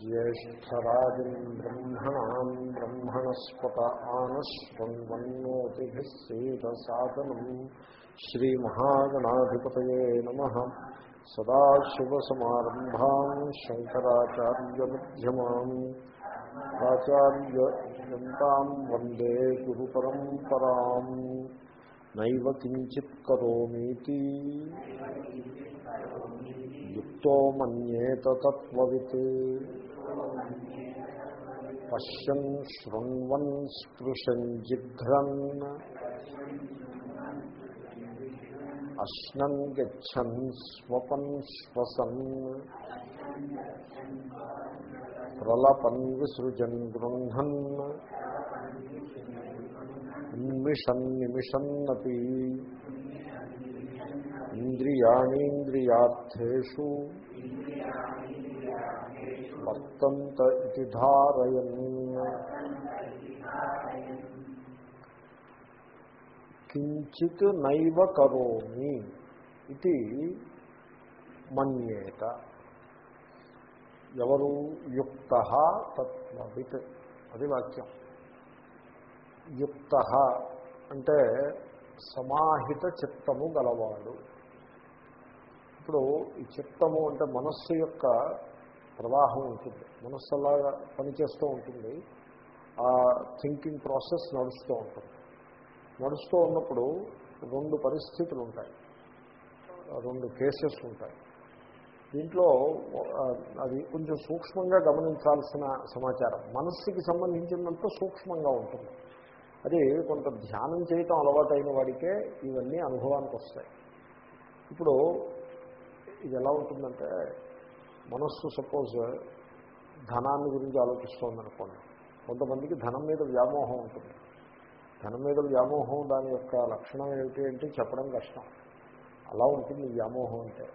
ज्येष्ठराजम् ब्रह्मणाम् ब्रह्मणस्पत आनश्वन्वन्नोतिभिः सीदसादनम् श्रीमहागणाधिपतये नमः सदाशिवसमारम्भाम् शङ्कराचार्यमध्यमाम् आचार्यन्ताम् वन्दे गुरुपरम्पराम् नैव किञ्चित् करोमीति యుక్తో మన్యేత తత్వవిత్ పశ్యన్ శృణ్వన్ స్పృశన్ జిఘ్రన్ అశ్నన్ గచ్చన్ స్వపన్ శ్వసన్ ప్రలపన్ విసృజన్ గృహన్ ఉన్మిషన్ నిమిషన్నపి ఇంద్రియాణీంద్రియార్థేషు. వర్తంత ఇది ధారయన్ కించిత్ నైవ కరోమి ఇది మన్యేత. ఎవరు యుక్త తత్వవిత్ అది వాక్యం. యుక్త అంటే సమాహిత చిత్తము గలవాడు. ఇప్పుడు ఈ చిత్తము అంటే మనస్సు యొక్క ప్రవాహం ఉంటుంది. మనస్సు అలాగా పనిచేస్తూ ఉంటుంది. ఆ థింకింగ్ ప్రాసెస్ నడుస్తూ ఉంటుంది. నడుస్తూ ఉన్నప్పుడు రెండు పరిస్థితులు ఉంటాయి. రెండు కేసెస్ ఉంటాయి. దీంట్లో అది కొంచెం సూక్ష్మంగా గమనించాల్సిన సమాచారం. మనస్సుకి సంబంధించినంత సూక్ష్మంగా ఉంటుంది. అది కొంత ధ్యానం చేయటం అలవాటైన వాడికే ఇవన్నీ అనుభవానికి వస్తాయి. ఇప్పుడు ఇది ఎలా ఉంటుందంటే మనస్సు సపోజ్ ధనాన్ని గురించి ఆలోచిస్తోందనుకోండి. కొంతమందికి ధనం మీద వ్యామోహం ఉంటుంది. ధనం మీద వ్యామోహం దాని యొక్క లక్షణం ఏమిటి అంటే చెప్పడం కష్టం. అలా ఉంటుంది వ్యామోహం అంటే.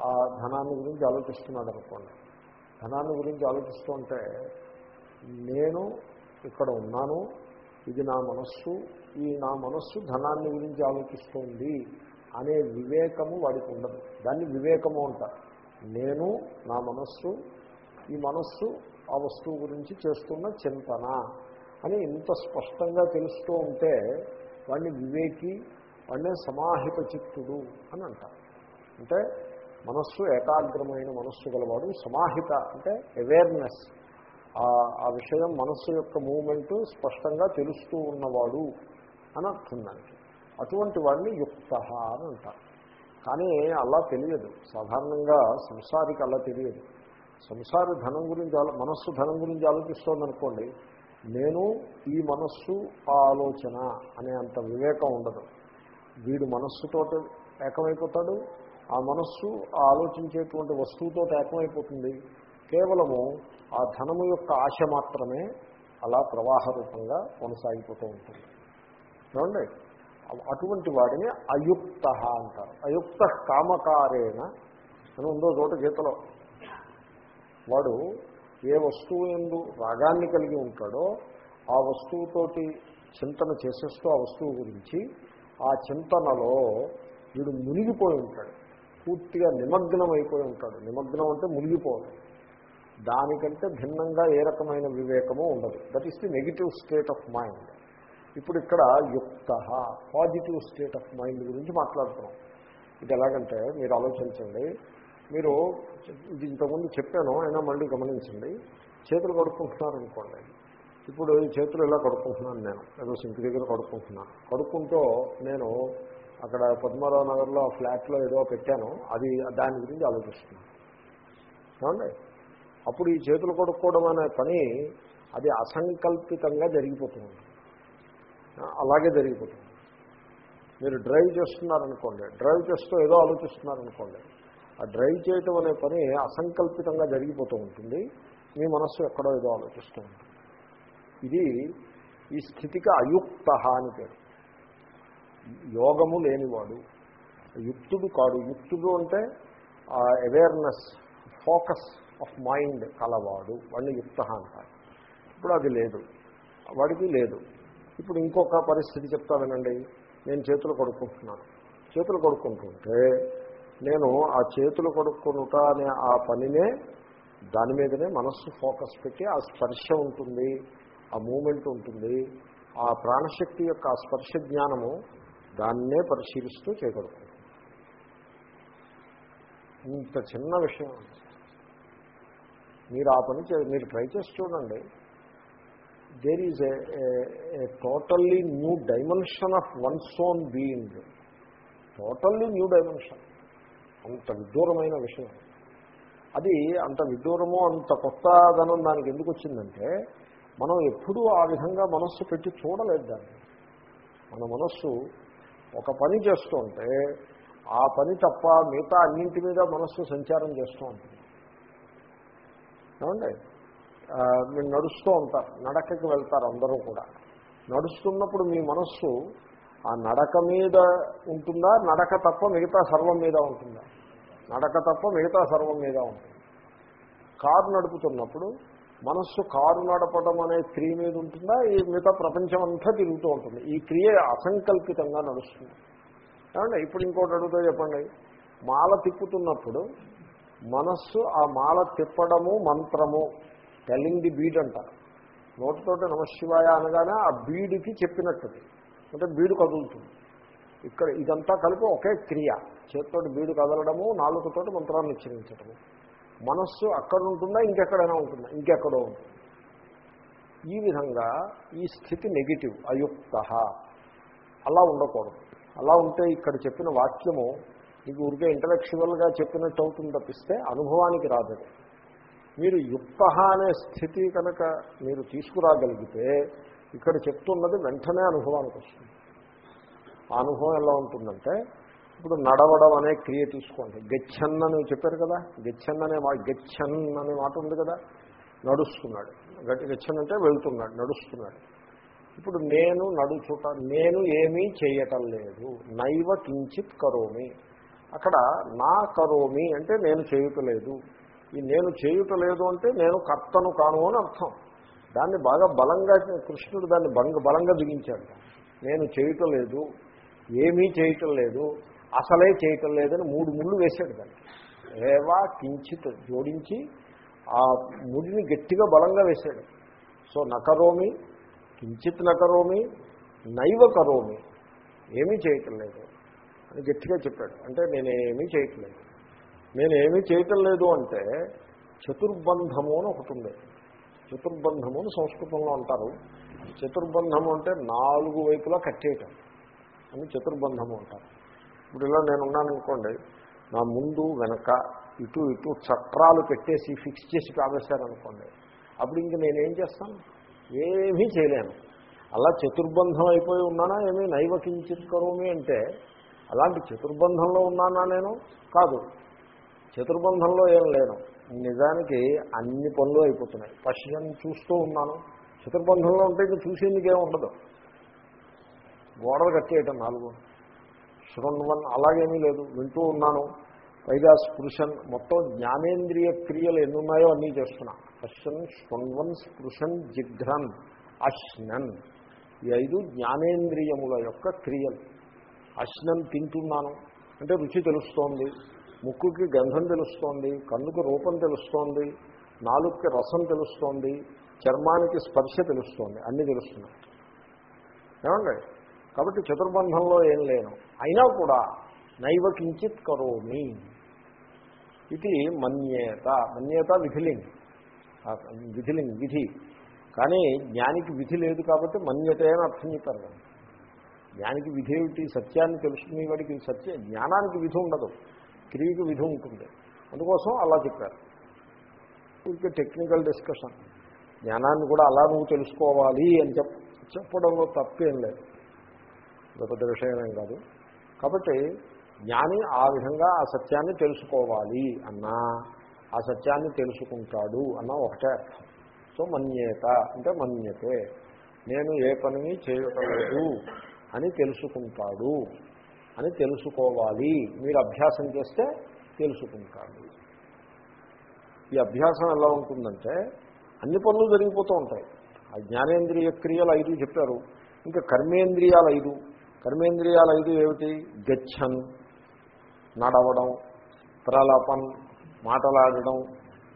ఆ ధనాన్ని గురించి ఆలోచిస్తున్నాడు అనుకోండి ధనాన్ని గురించి ఆలోచిస్తుంటే నేను ఇక్కడ ఉన్నాను ఇది నా మనస్సు ఈ నా మనస్సు ధనాన్ని గురించి ఆలోచిస్తోంది అనే వివేకము వాడికి ఉండదు. దాన్ని వివేకము అంటారు. నేను నా మనస్సు ఈ మనస్సు ఆ వస్తువు గురించి చేస్తున్న చింతన అని ఇంత స్పష్టంగా తెలుస్తూ ఉంటే వాడిని వివేకి వాడిని సమాహిత చిత్తుడు అని అంటారు. అంటే మనస్సు ఏకాగ్రమైన మనస్సు గలవాడు సమాహిత అంటే అవేర్నెస్ ఆ విషయం మనస్సు యొక్క మూమెంట్ స్పష్టంగా తెలుస్తూ ఉన్నవాడు అని అర్థం దానికి. అటువంటి వాడిని యుక్త అని అంటారు. కానీ అలా తెలియదు. సాధారణంగా సంసారికి అలా తెలియదు. సంసారి ధనం గురించి మనస్సు ధనం గురించి ఆలోచిస్తోందనుకోండి నేను ఈ మనస్సు ఆ ఆలోచన అనే అంత వివేకం ఉండదు. వీడు మనస్సుతో ఏకమైపోతాడు ఆ మనస్సు ఆ ఆలోచించేటువంటి వస్తువుతో ఏకమైపోతుంది. కేవలము ఆ ధనము యొక్క ఆశ మాత్రమే అలా ప్రవాహ రూపంగా కొనసాగిపోతూ ఉంటుంది. చూడండి అటువంటి వాడిని అయుక్త అంటారు. అయుక్త కామకారేణ అని ఉందో చోట గీతలో వాడు ఏ వస్తువు ఎందు రాగాన్ని కలిగి ఉంటాడో ఆ వస్తువుతోటి చింతన చేసేస్తూ ఆ వస్తువు గురించి ఆ చింతనలో వీడు మునిగిపోయి ఉంటాడు. పూర్తిగా నిమగ్నం అయిపోయి ఉంటాడు. నిమగ్నం అంటే మునిగిపోవడం. దానికంటే భిన్నంగా ఏ రకమైన వివేకము ఉండదు. That is the negative state of mind ఇప్పుడు ఇక్కడ యుక్త పాజిటివ్ స్టేట్ ఆఫ్ మైండ్ గురించి మాట్లాడుతున్నాం. ఇది ఎలాగంటే మీరు ఆలోచించండి. మీరు ఇది ఇంతకుముందు చెప్పాను అయినా మళ్ళీ గమనించండి. చేతులు కడుక్కుంటున్నారు అనుకోండి. ఇప్పుడు చేతులు ఇలా కడుక్కుంటున్నాను నేను. ఏదో సింక్ దగ్గర కడుక్కుంటున్నాను. కడుక్కుంటూ నేను అక్కడ పద్మారావు నగర్లో ఫ్లాట్లో ఏదో పెట్టాను. అది దాని గురించి ఆలోచిస్తున్నాను. ఏమండి? అప్పుడు ఈ చేతులు కొడుక్కోవడం అనే పని అది అసంకల్పితంగా జరిగిపోతుంది. అలాగే జరిగిపోతుంది. మీరు డ్రైవ్ చేస్తున్నారనుకోండి డ్రైవ్ చేస్తూ ఏదో ఆలోచిస్తున్నారనుకోండి ఆ డ్రైవ్ చేయటం అనే పని అసంకల్పితంగా జరిగిపోతూ ఉంటుంది. మీ మనస్సు ఎక్కడో ఏదో ఆలోచిస్తూ ఉంటుంది. ఇది ఈ స్థితికి అయుక్త అని పేరు. యోగము లేనివాడు యుక్తుడు కాడు. యుక్తుడు అంటే అవేర్నెస్ ఫోకస్ ఆఫ్ మైండ్ కలవాడు. వాడిని యుక్త అంటారు. ఇప్పుడు అది లేదు. వాడికి లేదు. ఇప్పుడు ఇంకొక పరిస్థితి చెప్తా వినండి. నేను చేతులు కడుక్కుంటున్నాను. చేతులు కడుక్కుంటుంటే నేను ఆ చేతులు కడుక్కునుట అనే ఆ పనినే దాని మీదనే మనస్సు ఫోకస్ పెట్టి ఆ స్పర్శ ఉంటుంది ఆ మూమెంట్ ఉంటుంది. ఆ ప్రాణశక్తి యొక్క ఆ స్పర్శ జ్ఞానము దాన్నే పరిశీలిస్తూ చేయగలుగుతుంది ఇంత చిన్న విషయం. మీరు ఆ పని చే మీరు ట్రై చేసి చూడండి. There is a totally new dimension of one's being totally new dimension అంత విదూరమైన విషయం. అది అంత విదూరము అంత కొత్తదనం దానికి ఎందుకు వచ్చిందంటే మనం ఎప్పుడూ ఆ విధంగా మనస్సు పెట్టి చూడలేదు దాన్ని. మన మనస్సు ఒక పని చేస్తూ ఉంటే ఆ పని తప్ప మిగతా అన్నింటి మీద మనస్సు సంచారం చేస్తూ ఉంటుంది. ఏమండి? మీరు నడుస్తూ ఉంటారు నడకకి వెళ్తారు అందరూ కూడా. నడుస్తున్నప్పుడు మీ మనస్సు ఆ నడక మీద ఉంటుందా నడక తప్ప మిగతా సర్వం మీద ఉంటుందా? నడక తప్ప మిగతా సర్వం మీద ఉంటుంది? కారు నడుపుతున్నప్పుడు మనస్సు కారు నడపడం అనే క్రియ మీద ఉంటుందా? ఈ మిగతా ప్రపంచం అంతా తిరుగుతూ ఉంటుంది. ఈ క్రియ అసంకల్పితంగా నడుస్తుంది. ఏమండి ఇప్పుడు ఇంకోటి అడుగుతా చెప్పండి. మాల తిప్పుతున్నప్పుడు మనస్సు ఆ మాల తిప్పడము మంత్రము. టెల్లింగ్ ది బీడ్ అంటారు. నోటితోటి నమశివాయ అనగానే ఆ బీడుకి చెప్పినట్టుది. అంటే బీడు కదులుతుంది. ఇక్కడ ఇదంతా కలిపి ఒకే క్రియ. చేతితోటి బీడు కదలడము నాలుగుతోటి మంత్రాన్ని ఉచ్చరించడము. మనస్సు అక్కడ ఉంటుందా ఇంకెక్కడైనా ఉంటుందా? ఇంకెక్కడో ఉంటుంది. ఈ విధంగా ఈ స్థితి నెగిటివ్ అయుక్త. అలా ఉండకూడదు. అలా ఉంటే ఇక్కడ చెప్పిన వాక్యము మీకు ఊరికే ఇంటలెక్చువల్గా చెప్పినట్టు అవుతుంది తప్పిస్తే అనుభవానికి రాదు మీరు యుక్త అనే స్థితి కనుక మీరు తీసుకురాగలిగితే ఇక్కడ చెప్తున్నది వెంటనే అనుభవానికి వస్తుంది. ఆ అనుభవం ఎలా ఉంటుందంటే ఇప్పుడు నడవడం అనే క్రియ తీసుకోండి. గచ్చన్ అని చెప్పారు కదా? గచ్చన్ అనే మా గచ్చన్ అనే మాట ఉంది కదా? నడుస్తున్నాడు. గట్టి గచ్చన్ అంటే వెళ్తున్నాడు నడుస్తున్నాడు. ఇప్పుడు నేను నడుచుట నేను ఏమీ చేయటం లేదు. నైవ కించిత్ కరోమి. అక్కడ నా కరోమి అంటే నేను చేయటలేదు ఈ నేను చేయుట లేదు అంటే నేను కర్తను కాను అని అర్థం. దాన్ని బాగా బలంగా కృష్ణుడు దాన్ని బంగ బలంగా బిగించాడు. నేను చేయటం లేదు ఏమీ చేయటం లేదు అసలే చేయటం లేదని మూడు ముళ్ళు వేశాడు దాన్ని. ఏవా కించిత్ జోడించి ఆ ముడిని గట్టిగా బలంగా వేశాడు. సో నకరోమి కించిత్ నకరోమి నైవ కరోమి ఏమీ చేయటం లేదు అని గట్టిగా చెప్పాడు. అంటే నేనేమీ చేయట్లేదు నేనేమీ చేయటం లేదు అంటే చతుర్బంధము అని ఒకటి ఉంది. చతుర్బంధము అని సంస్కృతంలో అంటారు. చతుర్బంధము అంటే నాలుగు వైపులా కట్టేయటం. అని చతుర్బంధము అంటారు. ఇప్పుడు ఇలా నేను ఉన్నాననుకోండి నా ముందు వెనక ఇటు ఇటు చక్రాలు పెట్టేసి ఫిక్స్ చేసి కావేశారనుకోండి అప్పుడు ఇంక నేనేం చేస్తాను? ఏమీ చేయలేను. అలా చతుర్బంధం అయిపోయి ఉన్నానా ఏమీ? నైవ కించిత్ కరోమి అంటే అలాంటి చతుర్బంధంలో ఉన్నానా నేను? కాదు. చతుర్బంధంలో ఏం లేను. నిజానికి అన్ని పనులు అయిపోతున్నాయి. పశ్చిమం చూస్తూ ఉన్నాను. చతుర్బంధంలో ఉంటే ఇంకా చూసేందుకేం ఉండదు. గోడలు కట్టేయటం నాలుగు. శృణ్వన్ అలాగేమీ లేదు. వింటూ ఉన్నాను. పైగా స్పృశన్. మొత్తం జ్ఞానేంద్రియ క్రియలు ఎన్ని ఉన్నాయో అన్నీ చేస్తున్నా. పశ్చన్ శృణ్వన్ స్పృశన్ జిఘ్రన్ అశ్నన్. ఈ ఐదు జ్ఞానేంద్రియముల యొక్క క్రియలు. అశ్నన్ తింటున్నాను. అంటే రుచి తెలుస్తోంది. ముక్కుకి గంధం తెలుస్తోంది కన్నుకు రూపం తెలుస్తోంది నాలుగుకి రసం తెలుస్తోంది చర్మానికి స్పర్శ తెలుస్తోంది అన్నీ తెలుస్తున్నాయి. ఏమండి? కాబట్టి చతుర్బంధంలో ఏం లేను. అయినా కూడా నైవ కించిత్ కరోమి. ఇది మన్యేత. మన్యేత విధిలింగ్. విధిలింగ్ విధి. కానీ జ్ఞానికి విధి లేదు కాబట్టి మన్యతే అని అర్థం చెప్పారు జ్ఞానికి విధి ఏమిటి? సత్యాన్ని తెలుసుకునే వాడికి సత్య జ్ఞానానికి విధి ఉండదు. క్రియకు విధి ఉంటుంది. అందుకోసం అలా చెప్పారు. ఇంకా టెక్నికల్ డిస్కషన్ జ్ఞానాన్ని కూడా అలా నువ్వు తెలుసుకోవాలి అని చెప్ చెప్పడంలో తప్పేం లేదు. పెద్ద విషయమేం కాదు. కాబట్టి జ్ఞాని ఆ విధంగా ఆ సత్యాన్ని తెలుసుకోవాలి అన్నా ఆ సత్యాన్ని తెలుసుకుంటాడు అన్న ఒకటే అర్థం. సో మన్యేత అంటే మన్యతే. నేను ఏ పనిని చేయటం లేదు అని తెలుసుకుంటాడు. అని తెలుసుకోవాలి. మీరు అభ్యాసం చేస్తే తెలుసుకుంటారు. ఈ అభ్యాసం ఎలా ఉంటుందంటే అన్ని పనులు జరిగిపోతూ ఉంటాయి. ఆ జ్ఞానేంద్రియ క్రియలు ఐదు చెప్పారు. ఇంకా కర్మేంద్రియాలు ఐదు. కర్మేంద్రియాలు ఐదు ఏమిటి? గచ్చన్ నడవడం ప్రలాపన్ మాటలాడడం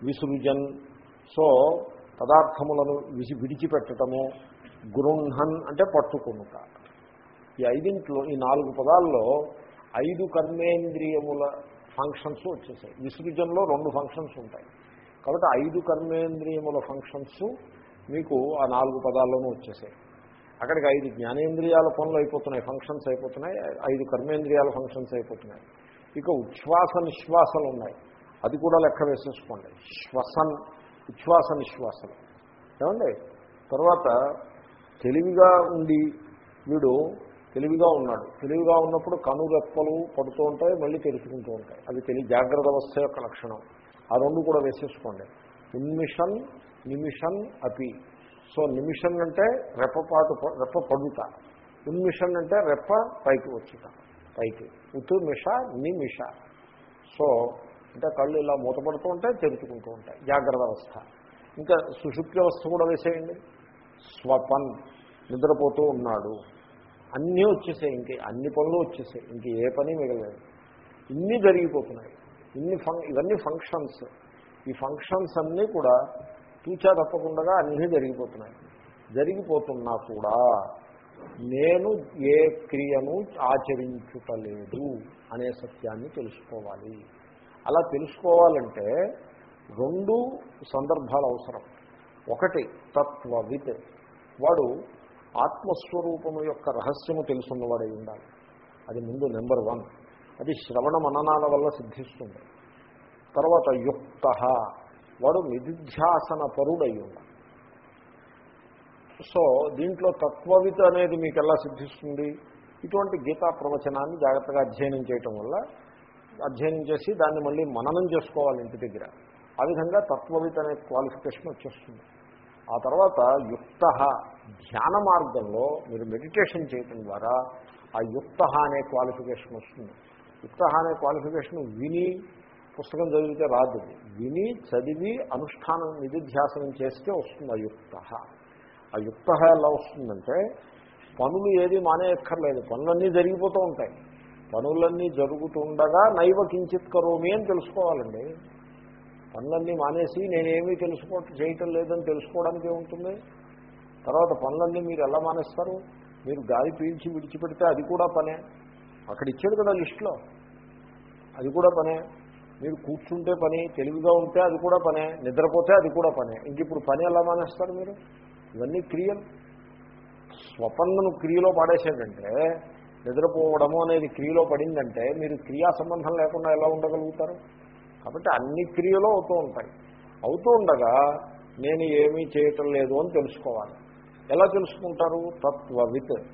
విసృజన్. సో పదార్థములను విసి విడిచిపెట్టడము గృహన్ అంటే పట్టుకునుట. ఈ ఐదింట్లో ఈ నాలుగు పదాల్లో ఐదు కర్మేంద్రియముల ఫంక్షన్స్ వచ్చేసాయి. విసృజంలో రెండు ఫంక్షన్స్ ఉంటాయి. కాబట్టి ఐదు కర్మేంద్రియముల ఫంక్షన్స్ మీకు ఆ నాలుగు పదాల్లోనూ వచ్చేసాయి. అక్కడికి ఐదు జ్ఞానేంద్రియాల పనులు అయిపోతున్నాయి ఫంక్షన్స్ అయిపోతున్నాయి ఐదు కర్మేంద్రియాల ఫంక్షన్స్ అయిపోతున్నాయి. ఇక ఉచ్ఛ్వాస నిశ్వాసాలు ఉన్నాయి. అది కూడా లెక్క వేసేసుకోండి. శ్వసన్ ఉచ్ఛ్వాస నిశ్వాసలు. ఏమండి? తర్వాత తెలివిగా ఉండి వీడు తెలివిగా ఉన్నాడు. తెలివిగా ఉన్నప్పుడు కనురెప్పలు పడుతూ ఉంటాయి మళ్ళీ తెరుచుకుంటూ ఉంటాయి. అది తెలి జాగ్రత్త అవస్థ యొక్క లక్షణం. ఆ రెండు కూడా వేసేసుకోండి. నిమిషన్ నిమిషన్ అపి. సో నిమిషన్ అంటే రెప్పపాటు రెప్ప పడుట. ఉన్మిషన్ అంటే రెప్ప పైకి వచ్చుట. పైకి. ఉతు మిష నిమిష. సో అంటే కళ్ళు ఇలా మూతపడుతూ ఉంటాయి తెరుచుకుంటూ ఉంటాయి. జాగ్రత్త అవస్థ. ఇంకా సుషుప్తి అవస్థ కూడా వేసేయండి. స్వపన్. నిద్రపోతూ ఉన్నాడు. అన్నీ వచ్చేసాయి ఇంక అన్ని పనులు వచ్చేసాయి ఇంక ఏ పని మిగలేదు. ఇన్ని జరిగిపోతున్నాయి ఇన్ని ఫం ఇవన్నీ ఫంక్షన్స్ ఈ ఫంక్షన్స్ అన్నీ కూడా తూచా తప్పకుండా అన్నీ జరిగిపోతున్నాయి. జరిగిపోతున్నా కూడా నేను ఏ క్రియను ఆచరించుటలేదు అనే సత్యాన్ని తెలుసుకోవాలి. అలా తెలుసుకోవాలంటే రెండు సందర్భాలు అవసరం. ఒకటి తత్వవిత్. వాడు ఆత్మస్వరూపము యొక్క రహస్యము తెలుసున్నవాడై ఉండాలి. అది ముందు నెంబర్ వన్. అది శ్రవణ మననాల వల్ల సిద్ధిస్తుంది. తర్వాత యుక్త. వాడు నిధిధ్యాసన పరుడై ఉండాలి. సో దీంట్లో తత్వవిత అనేది మీకు ఎలా సిద్ధిస్తుంది? ఇటువంటి గీతా ప్రవచనాన్ని జాగ్రత్తగా అధ్యయనం చేయటం వల్ల అధ్యయనం చేసి దాన్ని మళ్ళీ మననం చేసుకోవాలి ఇంటి దగ్గర. ఆ విధంగా తత్వవిత అనే క్వాలిఫికేషన్ వచ్చేస్తుంది. ఆ తర్వాత యుక్త. ధ్యాన మార్గంలో మీరు మెడిటేషన్ చేయటం ద్వారా ఆ యుక్త అనే క్వాలిఫికేషన్ వస్తుంది. యుక్త అనే క్వాలిఫికేషన్ విని పుస్తకం చదివితే రాదు. విని చదివి అనుష్ఠానం నిధిధ్యాసనం చేస్తే వస్తుంది ఆ అయుక్త ఆ ఎలా వస్తుందంటే పనులు ఏది మానేయక్కర్లేదు. పనులన్నీ జరిగిపోతూ ఉంటాయి. పనులన్నీ జరుగుతుండగా నైవ కించిత్ కరోమి అని తెలుసుకోవాలండి. పనులన్నీ మానేసి నేనేమీ తెలుసుకో చేయటం లేదని తెలుసుకోవడానికి ఏముంటుంది? తర్వాత పనులన్నీ మీరు ఎలా మానేస్తారు? మీరు గాలి పీల్చి విడిచిపెడితే అది కూడా పనే. అక్కడ ఇచ్చాడు కదా లిస్టులో. అది కూడా పనే. మీరు కూర్చుంటే పని తెలివిగా ఉంటే అది కూడా పనే నిద్రపోతే అది కూడా పనే. ఇంక ఇప్పుడు పని ఎలా మానేస్తారు మీరు? ఇవన్నీ క్రియలు. స్వపన్నను క్రియలో పాడేసేటంటే నిద్రపోవడము అనేది క్రియలో పడిందంటే మీరు క్రియా సంబంధం లేకుండా ఎలా ఉండగలుగుతారు? కాబట్టి అన్ని క్రియలు అవుతూ ఉంటాయి. అవుతూ ఉండగా నేను ఏమీ చేయటం లేదు అని తెలుసుకోవాలి. ఎలా తెలుసుకుంటారు? తత్వవిత్.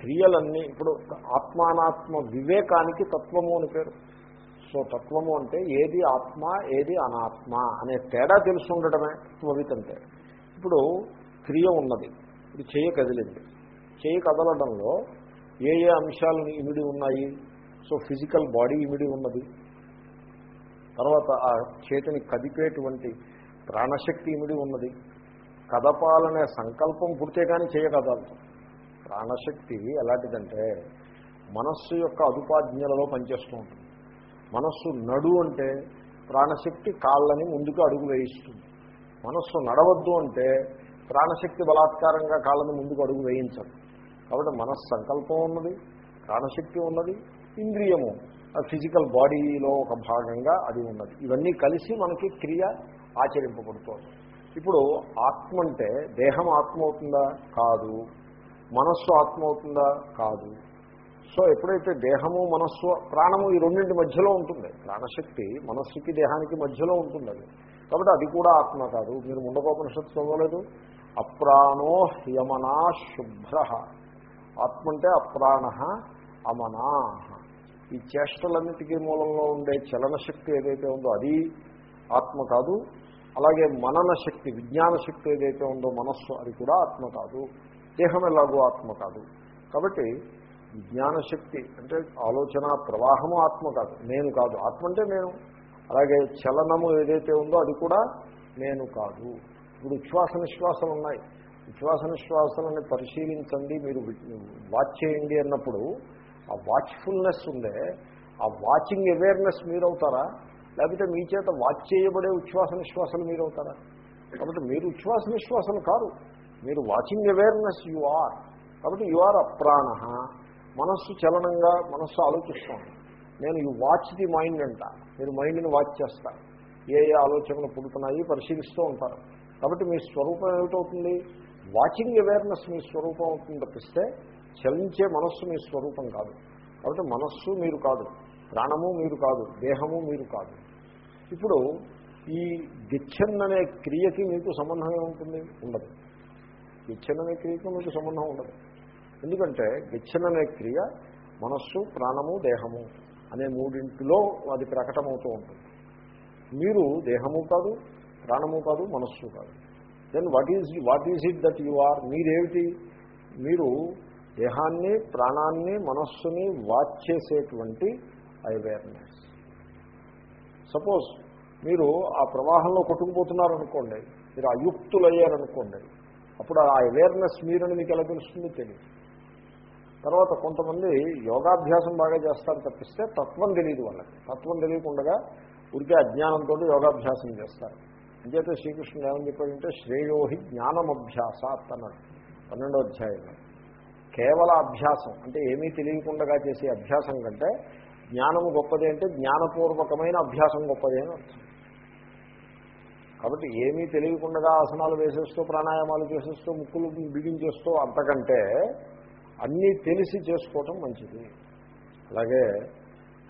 క్రియలన్నీ ఇప్పుడు ఆత్మానాత్మ వివేకానికి తత్వము అని పేరు. సో తత్వము అంటే ఏది ఆత్మ ఏది అనాత్మ అనే తేడా తెలుసు ఉండటమే తత్వవిత్ అంటే. ఇప్పుడు క్రియ ఉన్నది. ఇది చేయ కదిలింది. చేయ కదలడంలో ఏ ఏ అంశాలను ఇమిడి ఉన్నాయి? సో ఫిజికల్ బాడీ ఇమిడి ఉన్నది. తర్వాత ఆ చేతిని కదిపేటువంటి ప్రాణశక్తి ఇమిడి ఉన్నది. కదపాలనే సంకల్పం పుడితే కానీ చేయకదలదు ప్రాణశక్తి ఎలాంటిదంటే మనస్సు యొక్క అదుపాజ్ఞలలో పనిచేస్తూ ఉంటుంది. మనస్సు నడు అంటే ప్రాణశక్తి కాళ్ళని ముందుకు అడుగు వేయిస్తుంది. మనస్సు నడవద్దు అంటే ప్రాణశక్తి బలాత్కారంగా కాళ్ళని ముందుకు అడుగు వేయించదు. కాబట్టి మనస్సు సంకల్పం ఉన్నది ప్రాణశక్తి ఉన్నది ఇంద్రియము ఫిజికల్ బాడీలో ఒక భాగంగా అది ఉన్నది. ఇవన్నీ కలిసి మనకి క్రియ ఆచరింపబడుతోంది. ఇప్పుడు ఆత్మ అంటే దేహం ఆత్మ అవుతుందా కాదు. మనస్సు ఆత్మ అవుతుందా కాదు. సో ఎప్పుడైతే దేహము మనస్సు ప్రాణము ఈ రెండింటి మధ్యలో ఉంటుంది ప్రాణశక్తి మనస్సుకి దేహానికి మధ్యలో ఉంటుంది అది కాబట్టి అది కూడా ఆత్మ కాదు. మీరు ముండకోపనిషత్తు చదవలేదు? అప్రాణో యమనా శుభ్ర. ఆత్మ అంటే అప్రాణ అమనా. ఈ చేష్టలన్నిటికీ మూలంలో ఉండే చలన శక్తి ఏదైతే ఉందో అది ఆత్మ కాదు. అలాగే మనన శక్తి విజ్ఞాన శక్తి ఏదైతే ఉందో మనస్సు అది కూడా ఆత్మ కాదు. దేహం ఎలాగో ఆత్మ కాదు. కాబట్టి విజ్ఞాన శక్తి అంటే ఆలోచన ప్రవాహము ఆత్మ కాదు. నేను కాదు. ఆత్మ అంటే నేను. అలాగే చలనము ఏదైతే ఉందో అది కూడా నేను కాదు. ఇప్పుడు ఉచ్ఛ్వాస నిశ్వాసాలు ఉన్నాయి. ఉచ్ఛ్వాస నిశ్వాసాలని పరిశీలించండి. మీరు వాచ్ చేయండి అన్నప్పుడు ఆ వాచ్ఫుల్నెస్ ఉందే ఆ వాచింగ్ అవేర్నెస్ మీరు అవుతారా లేకపోతే మీ చేత వాచ్ చేయబడే ఉచ్ఛ్వాస నిశ్వాసాలు మీరు అవుతారా కాబట్టి మీరు ఉచ్ఛ్వాస నిశ్వాసాలు కాదు మీరు వాచింగ్ అవేర్నెస్ యు ఆర్. కాబట్టి యు ఆర్ అప్రాణ. మనస్సు చలనంగా మనస్సు ఆలోచిస్తోంది. నేను యు వాచ్ ది మైండ్ అంట. మీరు మైండ్ని వాచ్ చేస్తారు. ఏ ఏ ఆలోచనలు పుడుతున్నాయి పరిశీలిస్తూ ఉంటారు. కాబట్టి మీ స్వరూపం ఏమిటవుతుంది? వాచింగ్ అవేర్నెస్ మీ స్వరూపం అవుతుంది తప్పిస్తే చలించే మనస్సు మీ స్వరూపం కాదు. కాబట్టి మనస్సు మీరు కాదు. ప్రాణము మీరు కాదు దేహము మీరు కాదు. ఇప్పుడు ఈ గిచ్చన్ అనే క్రియకి మీకు సంబంధం ఏముంటుంది ఉండదు. గిచ్చన్ అనే క్రియకి మీకు సంబంధం ఉండదు. ఎందుకంటే గిచ్చన్ అనే క్రియ మనస్సు ప్రాణము దేహము అనే మూడింటిలో అది ప్రకటమవుతూ ఉంటుంది. మీరు దేహము కాదు ప్రాణము కాదు మనస్సు కాదు. Then what is what is it that you are మీరేమిటి? మీరు దేహాన్ని ప్రాణాన్ని మనస్సుని వాచ్ చేసేటువంటి అవేర్నెస్ సపోజ్ మీరు ఆ ప్రవాహంలో కొట్టుకుపోతున్నారనుకోండి మీరు అయుక్తులయ్యారనుకోండి అప్పుడు ఆ అవేర్నెస్ మీరని మీకు ఎలా తెలుస్తుందో తెలియదు తర్వాత కొంతమంది యోగాభ్యాసం బాగా చేస్తారు తప్పిస్తే తత్వం తెలియదు వాళ్ళకి. తత్వం తెలియకుండా ఉరికే అజ్ఞానంతో యోగాభ్యాసం చేస్తారు. అంచేతే శ్రీకృష్ణుడు ఏమని చెప్పాడంటే శ్రేయోహి జ్ఞానమభ్యాసాత్ అన్నాడు పన్నెండో అధ్యాయంలో. కేవల అభ్యాసం అంటే ఏమీ తెలియకుండా చేసే అభ్యాసం కంటే జ్ఞానము గొప్పది అంటే జ్ఞానపూర్వకమైన అభ్యాసం గొప్పది అని అర్థం. కాబట్టి ఏమీ తెలియకుండా ఆసనాలు వేసేస్తూ ప్రాణాయామాలు చేసేస్తూ ముక్కులు బిగించేస్తూ అంతకంటే అన్నీ తెలిసి చేసుకోవటం మంచిది. అలాగే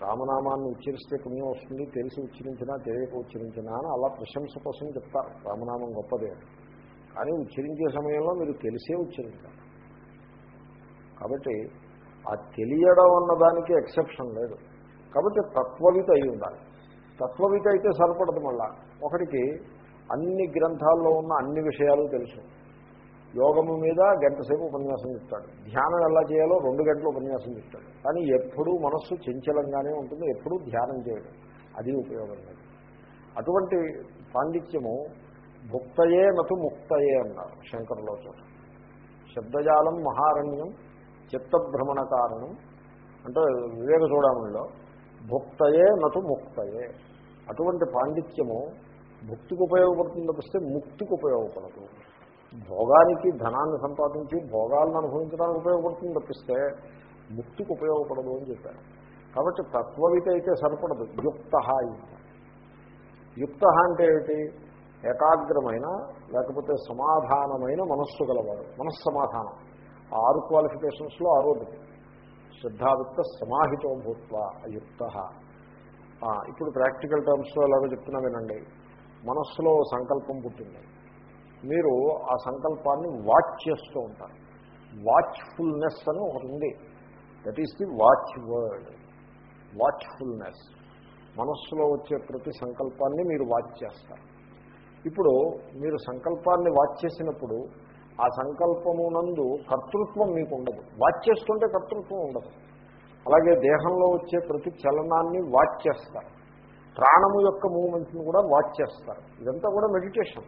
రామనామాన్ని ఉచ్చరిస్తే పుణ్యం వస్తుంది తెలిసి ఉచ్చరించినా తెలియక ఉచ్చరించినా అని అలా ప్రశంస కోసం చెప్తారు. రామనామం గొప్పదే. కానీ ఉచ్చరించే సమయంలో మీరు తెలిసే ఉచ్చరించాలి. కాబట్టి ఆ తెలియడం అన్నదానికి ఎక్సెప్షన్ లేదు. కాబట్టి తత్వవిత అయి ఉండాలి. తత్వవిత అయితే సరిపడదు మళ్ళా. ఒకటికి అన్ని గ్రంథాల్లో ఉన్న అన్ని విషయాలు తెలుసు. యోగము మీద గంట సేపు ఉపన్యాసం చెప్తాడు. ధ్యానం ఎలా చేయాలో రెండు గంటలు ఉపన్యాసం చెప్తాడు. కానీ ఎప్పుడూ మనస్సు చంచలంగానే ఉంటుంది. ఎప్పుడూ ధ్యానం చేయడం. అది ఉపయోగం లేదు. అటువంటి పాండిత్యము భుక్తయే నటు ముక్తయే అన్నారు శంకరులో చోట శబ్దజాలం మహారణ్యం చిత్తభ్రమణ కారణం. అంటే వివేక చూడమనిలో భుక్తయే నటు ముక్తయే. అటువంటి పాండిత్యము భుక్తికి ఉపయోగపడుతుంది తప్పిస్తే ముక్తికి ఉపయోగపడదు. భోగానికి ధనాన్ని సంపాదించి భోగాలను అనుభవించడానికి ఉపయోగపడుతుంది తప్పిస్తే ముక్తికి ఉపయోగపడదు అని చెప్పారు. కాబట్టి తత్వవిత అయితే సరిపడదు. యుక్త యుక్త అంటే ఏమిటి? ఏకాగ్రమైన లేకపోతే సమాధానమైన మనస్సు గలవాడు. మనస్సమాధానం ఆరు క్వాలిఫికేషన్స్లో ఆరోగ్యం శ్రద్ధావిత్త సమాహితో భూత్వ అయుక్త. ఇప్పుడు ప్రాక్టికల్ టర్మ్స్లో ఎలాగో చెప్తున్నా వినండి. మనస్సులో సంకల్పం పుట్టింది. మీరు ఆ సంకల్పాన్ని వాచ్ చేస్తూ ఉంటారు. వాచ్ఫుల్నెస్ అని ఒకటి ఉంది. That is the watchword watchfulness మనస్సులో వచ్చే ప్రతి సంకల్పాన్ని మీరు వాచ్ చేస్తారు. ఇప్పుడు మీరు సంకల్పాన్ని వాచ్ చేసినప్పుడు ఆ సంకల్పమునందు కర్తృత్వం మీకు ఉండదు వాచ్ చేస్తుంటే కర్తృత్వం ఉండదు. అలాగే దేహంలో వచ్చే ప్రతి చలనాన్ని వాచ్ చేస్తారు. ప్రాణము యొక్క మూమెంట్ని కూడా వాచ్ చేస్తారు. ఇదంతా కూడా మెడిటేషన్.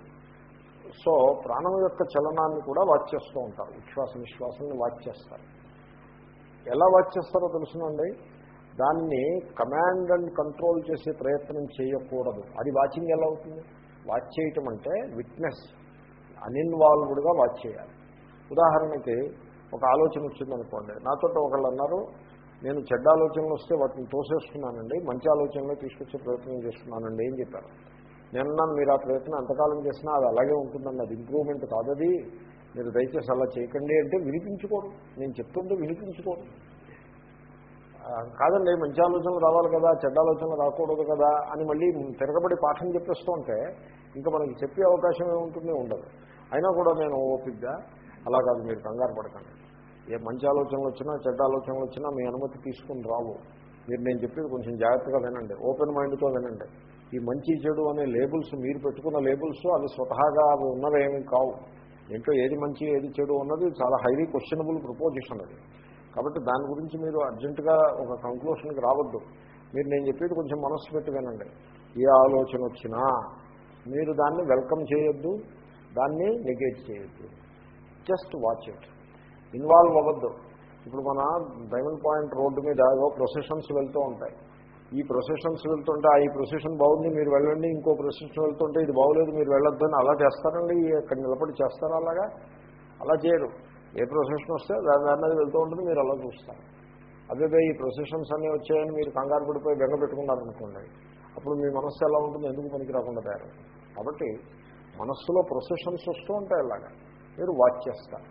సో ప్రాణం యొక్క చలనాన్ని కూడా వాచ్ చేస్తూ ఉంటారు. విశ్వాస నిశ్వాసాన్ని వాచ్ చేస్తారు. ఎలా వాచ్ చేస్తారో తెలుసునండి? దాన్ని కమాండ్ అండ్ కంట్రోల్ చేసే ప్రయత్నం చేయకూడదు. అది వాచింగ్ ఎలా అవుతుంది? వాచ్ చేయటం అంటే విట్నెస్. అన్ఇన్వాల్వ్డ్గా వాచ్ చేయాలి. ఉదాహరణకి ఒక ఆలోచన వచ్చిందనుకోండి. నాతో ఒకళ్ళు అన్నారు నేను చెడ్డ ఆలోచనలు వస్తే వాటిని తోసేస్తున్నానండి మంచి ఆలోచనలు తీసుకొచ్చే ప్రయత్నం చేస్తున్నానండి ఏం చెప్పారు. నిన్న మీరు ఆ ప్రయత్నం ఎంతకాలం చేసినా అది అలాగే ఉంటుందండి. అది ఇంప్రూవ్మెంట్ కాదది. మీరు దయచేసి అలా చేయకండి అంటే వినిపించుకోరు. నేను చెప్తుంటే వినిపించుకోరు. కాదండి మంచి ఆలోచనలు రావాలి కదా చెడ్డ ఆలోచనలు రాకూడదు కదా అని మళ్ళీ తిరగబడి పాఠం చెప్పేస్తూ ఉంటే ఇంకా మనకి చెప్పే అవకాశం ఏముంటుంది? ఉండదు. అయినా కూడా నేను ఓపిక్గా అలా కాదు మీరు కంగారు పడకండి. ఏ మంచి ఆలోచనలు వచ్చినా చెడ్డ ఆలోచనలు వచ్చినా మీ అనుమతి తీసుకుని రావు. మీరు నేను చెప్పేది కొంచెం జాగ్రత్తగా వినండి ఓపెన్ మైండ్తో వినండి. ఈ మంచి చెడు అనే లేబుల్స్ మీరు పెట్టుకున్న లేబుల్స్ అవి స్వతహాగా అవి ఉన్నవేమీ కావు. ఏంటో ఏది మంచి ఏది చెడు ఉన్నది చాలా హైలీ క్వశ్చనబుల్ ప్రపోజిషన్ అది. కాబట్టి దాని గురించి మీరు అర్జెంటుగా ఒక కంక్లూషన్కి రావద్దు. మీరు నేను చెప్పేది కొంచెం మనస్సు పెట్టి వినండి. ఏ ఆలోచన వచ్చినా మీరు దాన్ని వెల్కమ్ చేయొద్దు. దాన్ని నెగేట్ చేయొద్దు. జస్ట్ వాచ్ ఇట్ ఇన్వాల్వ్ అవ్వద్దు. ఇప్పుడు మన డైమండ్ పాయింట్ రోడ్డు మీద ఏదో ప్రొసెషన్స్ వెళ్తూ ఉంటాయి. ఈ ప్రొసెషన్స్ వెళ్తుంటే ఆ ఈ ప్రొసెషన్ బాగుంది మీరు వెళ్ళండి ఇంకో ప్రొసెషన్ వెళ్తుంటే ఇది బాగోలేదు మీరు వెళ్ళొద్దు అని అలా చేస్తారండి అక్కడ నిలబడి చేస్తారా అలాగా? అలా చేయరు. ఏ ప్రొసెషన్ వస్తే దాని దాని వెళ్తూ ఉంటుంది మీరు అలా చూస్తారు. అదే ఈ ప్రొసెషన్స్ అన్నీ వచ్చాయని మీరు కంగారు పడిపోయి బెంగ పెట్టుకున్నారనుకోండి అప్పుడు మీ మనస్సు ఎలా ఉంటుంది ఎందుకు పనికి రాకుండా తయారు కాబట్టి మనస్సులో ప్రొసెషన్స్ వస్తూ ఉంటాయి అలాగా. మీరు వాచ్ చేస్తారు.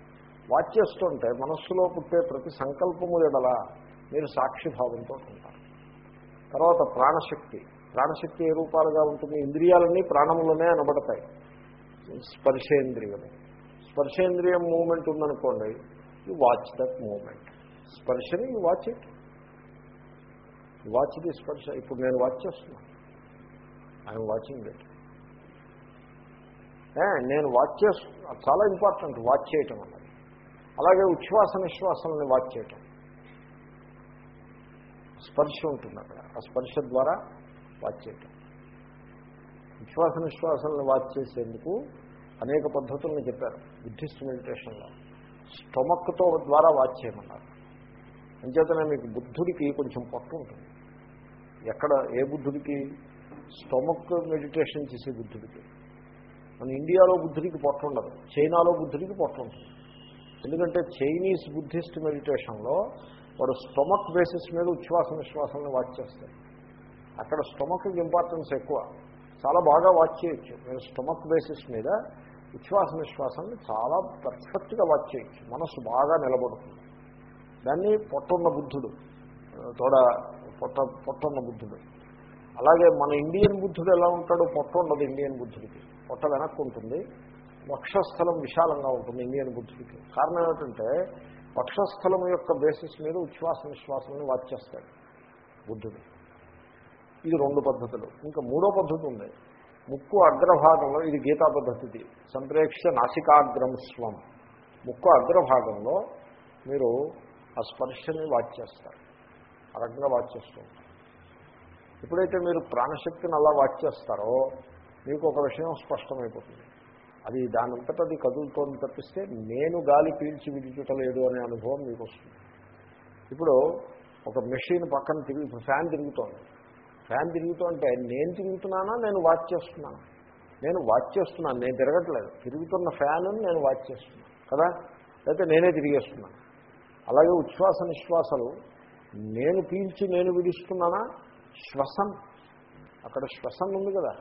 వాచ్ చేస్తుంటే మనస్సులో పుట్టే ప్రతి సంకల్పము ఎడల మీరు సాక్షిభావంతో ఉంటారు. తర్వాత ప్రాణశక్తి. ప్రాణశక్తి ఏ రూపాలుగా ఉంటుంది? ఇంద్రియాలన్నీ ప్రాణములనే అనబడతాయి. స్పర్శేంద్రియము. స్పర్శేంద్రియం మూమెంట్ ఉందనుకోండి you watch that moment స్పర్శని you watch it watch the స్పర్శ. ఇప్పుడు నేను వాచ్ చేస్తున్నాను ఐఎమ్ వాచింగ్ ఇట్ నేను వాచ్ చేస్తున్నా చాలా ఇంపార్టెంట్ వాచ్ చేయటం అన్నది. అలాగే ఉచ్ఛ్వాస నిశ్వాసాలని వాచ్ చేయటం. స్పర్శ ఉంటుంది అక్కడ. ఆ స్పర్శ ద్వారా వాచ్ చేయటం. ఉచ్ఛ్వాస నిశ్వాసాలను వాచ్ చేసేందుకు అనేక పద్ధతులను చెప్పారు. బుద్ధిస్ట్ మెడిటేషన్లో. స్టొమక్తో ద్వారా వాచ్ చేయమన్నారు. అంచేతనే మీకు బుద్ధుడికి కొంచెం పట్టు ఉంటుంది. ఎక్కడ ఏ బుద్ధుడికి? స్టొమక్ మెడిటేషన్ చేసే బుద్ధుడికి. మన ఇండియాలో బుద్ధుడికి పొట్ట ఉండదు. చైనాలో బుద్ధుడికి పొట్ట ఉంటుంది ఎందుకంటే చైనీస్ బుద్ధిస్ట్ మెడిటేషన్లో వాడు స్టొమక్ బేసిస్ మీద ఉచ్ఛ్వాస నిశ్వాసాలను వాచ్ చేస్తారు అక్కడ స్టొమక్కి ఇంపార్టెన్స్ ఎక్కువ. చాలా బాగా వాచ్ చేయొచ్చు. నేను స్టొమక్ బేసిస్ మీద ఉచ్ఛ్వాస నిశ్వాసాన్ని చాలా పర్ఫెక్ట్గా వాచ్ చేయొచ్చు. మనస్సు బాగా నిలబడుతుంది. దాన్ని పొట్టున్న బుద్ధుడు తోడ పొట్ట పొట్టున్న బుద్ధుడు. అలాగే మన ఇండియన్ బుద్ధుడు ఎలా ఉంటాడో పొట్ట ఉండదు ఇండియన్ బుద్ధుడికి. పొట్ట వెనక్కు ఉంటుంది. వక్షస్థలం విశాలంగా ఉంటుంది. ఇండియన్ బుద్ధికి కారణం ఏమిటంటే వక్షస్థలం యొక్క బేసిస్ మీద ఉచ్ఛ్వాస నిశ్వాసాలను వాచ్ బుద్ధుడు. ఇది రెండు పద్ధతులు. ఇంకా మూడో పద్ధతి ఉంది. ముక్కు అగ్రభాగంలో ఇది గీతా పద్ధతిది. సంప్రేక్ష నాసికాగ్రం స్వం. ముక్కు అగ్రభాగంలో మీరు ఆ స్పర్శని వాచ్ చేస్తారు ఆ రకంగా వాచ్ ఉంటారు. ఎప్పుడైతే మీరు ప్రాణశక్తిని అలా వాచ్ చేస్తారో మీకు ఒక విషయం స్పష్టమైపోతుంది. అది దానంతట అది కదులుతోంది తప్పిస్తే నేను గాలి పీల్చి విడిచుటలేదు అనే అనుభవం మీకు వస్తుంది. ఇప్పుడు ఒక మెషిన్ పక్కన తిరిగి ఫ్యాన్ తిరుగుతోంది. ఫ్యాన్ తిరుగుతుంటే నేను తిరుగుతున్నానా నేను వాచ్ చేస్తున్నాను? నేను వాచ్ చేస్తున్నాను నేను తిరగట్లేదు. తిరుగుతున్న ఫ్యాన్ నేను వాచ్ చేస్తున్నాను కదా? అయితే నేనే తిరిగేస్తున్నాను. అలాగే ఉచ్ఛ్వాస నిశ్వాసలు నేను పీల్చి నేను విడుస్తున్నానా? శ్వసన్. అక్కడ శ్వసన్ ఉంది కదా.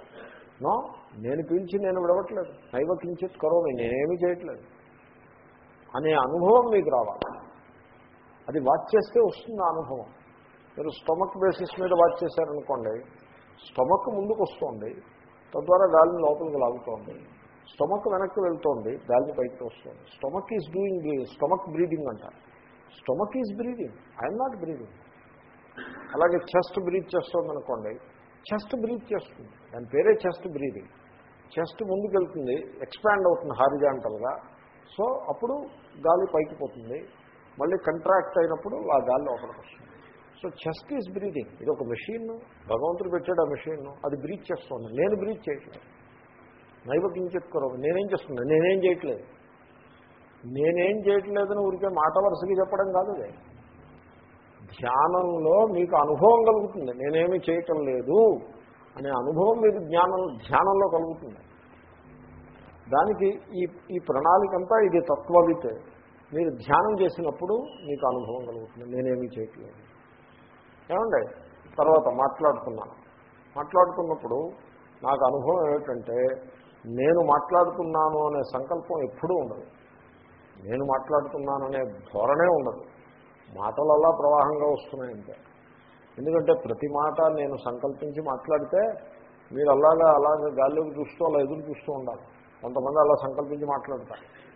నో నేను పిలిచి నేను విడవట్లేదు. నైవ కించిత్ కరోమి నేనేమీ చేయట్లేదు. అనే అనుభవం మీకు రావాలి. అది వాచ్ చేస్తే వస్తుంది ఆ అనుభవం. మీరు స్టొమక్ బేసిస్ మీద వాచ్ చేశారనుకోండి స్టొమక్ ముందుకు వస్తుంది తద్వారా గాలిని లోపలికి లాగుతోంది స్టొమక్ వెనక్కి వెళ్తోంది గాలిని పైకి వస్తుంది. Stomach is doing stomach breathing అంటారు. Stomach is breathing I'm not breathing. అలాగే చెస్ట్ బ్రీత్ చేస్తుంది అనుకోండి చెస్ట్ బ్రీత్ చేస్తుంది. దాని పేరే చెస్ట్ బ్రీదింగ్. చెస్ట్ ముందుకెళ్తుంది ఎక్స్పాండ్ అవుతుంది హారిజాంటల్గా. సో అప్పుడు గాలి పైకి పోతుంది. మళ్ళీ కంట్రాక్ట్ అయినప్పుడు ఆ గాలి లోపలికి వస్తుంది. So chest is breathing. ఇది ఒక మెషిన్. భగవంతుడు పెట్టాడు ఆ మెషిన్. అది బ్రీత్ చేస్తుంది. నేను బ్రీత్ చేయట్లేదు. నైవకించెత్ చెప్పుకోరు. నేనేం చేస్తున్నాను నేనేం చేయట్లేదు. నేనేం చేయట్లేదని ఊరికే మాట వరుసగా చెప్పడం కాదు అదే ధ్యానంలో మీకు అనుభవం కలుగుతుంది. నేనేమి చేయటం లేదు అనే అనుభవం మీకు జ్ఞానం ధ్యానంలో కలుగుతుంది. దానికి ఈ ఈ ప్రణాళిక అంతా ఇది తత్వవిత్. మీరు ధ్యానం చేసినప్పుడు మీకు అనుభవం కలుగుతుంది. నేనేమీ చేయట్లేదు. ఏమండి? తర్వాత మాట్లాడుతున్నాను. మాట్లాడుతున్నప్పుడు నాకు అనుభవం ఏమిటంటే నేను మాట్లాడుతున్నాను అనే సంకల్పం ఎప్పుడూ ఉండదు. నేను మాట్లాడుతున్నాననే ధోరణే ఉండదు. మాటలు అలా ప్రవాహంగా వస్తున్నాయి ఎందుకంటే ప్రతి మాట నేను సంకల్పించి మాట్లాడితే మీరు అలాగా అలాగే గాల్లోకి చూస్తూ అలా ఎదురు చూస్తూ ఉండాలి. కొంతమంది అలా సంకల్పించి మాట్లాడతారు.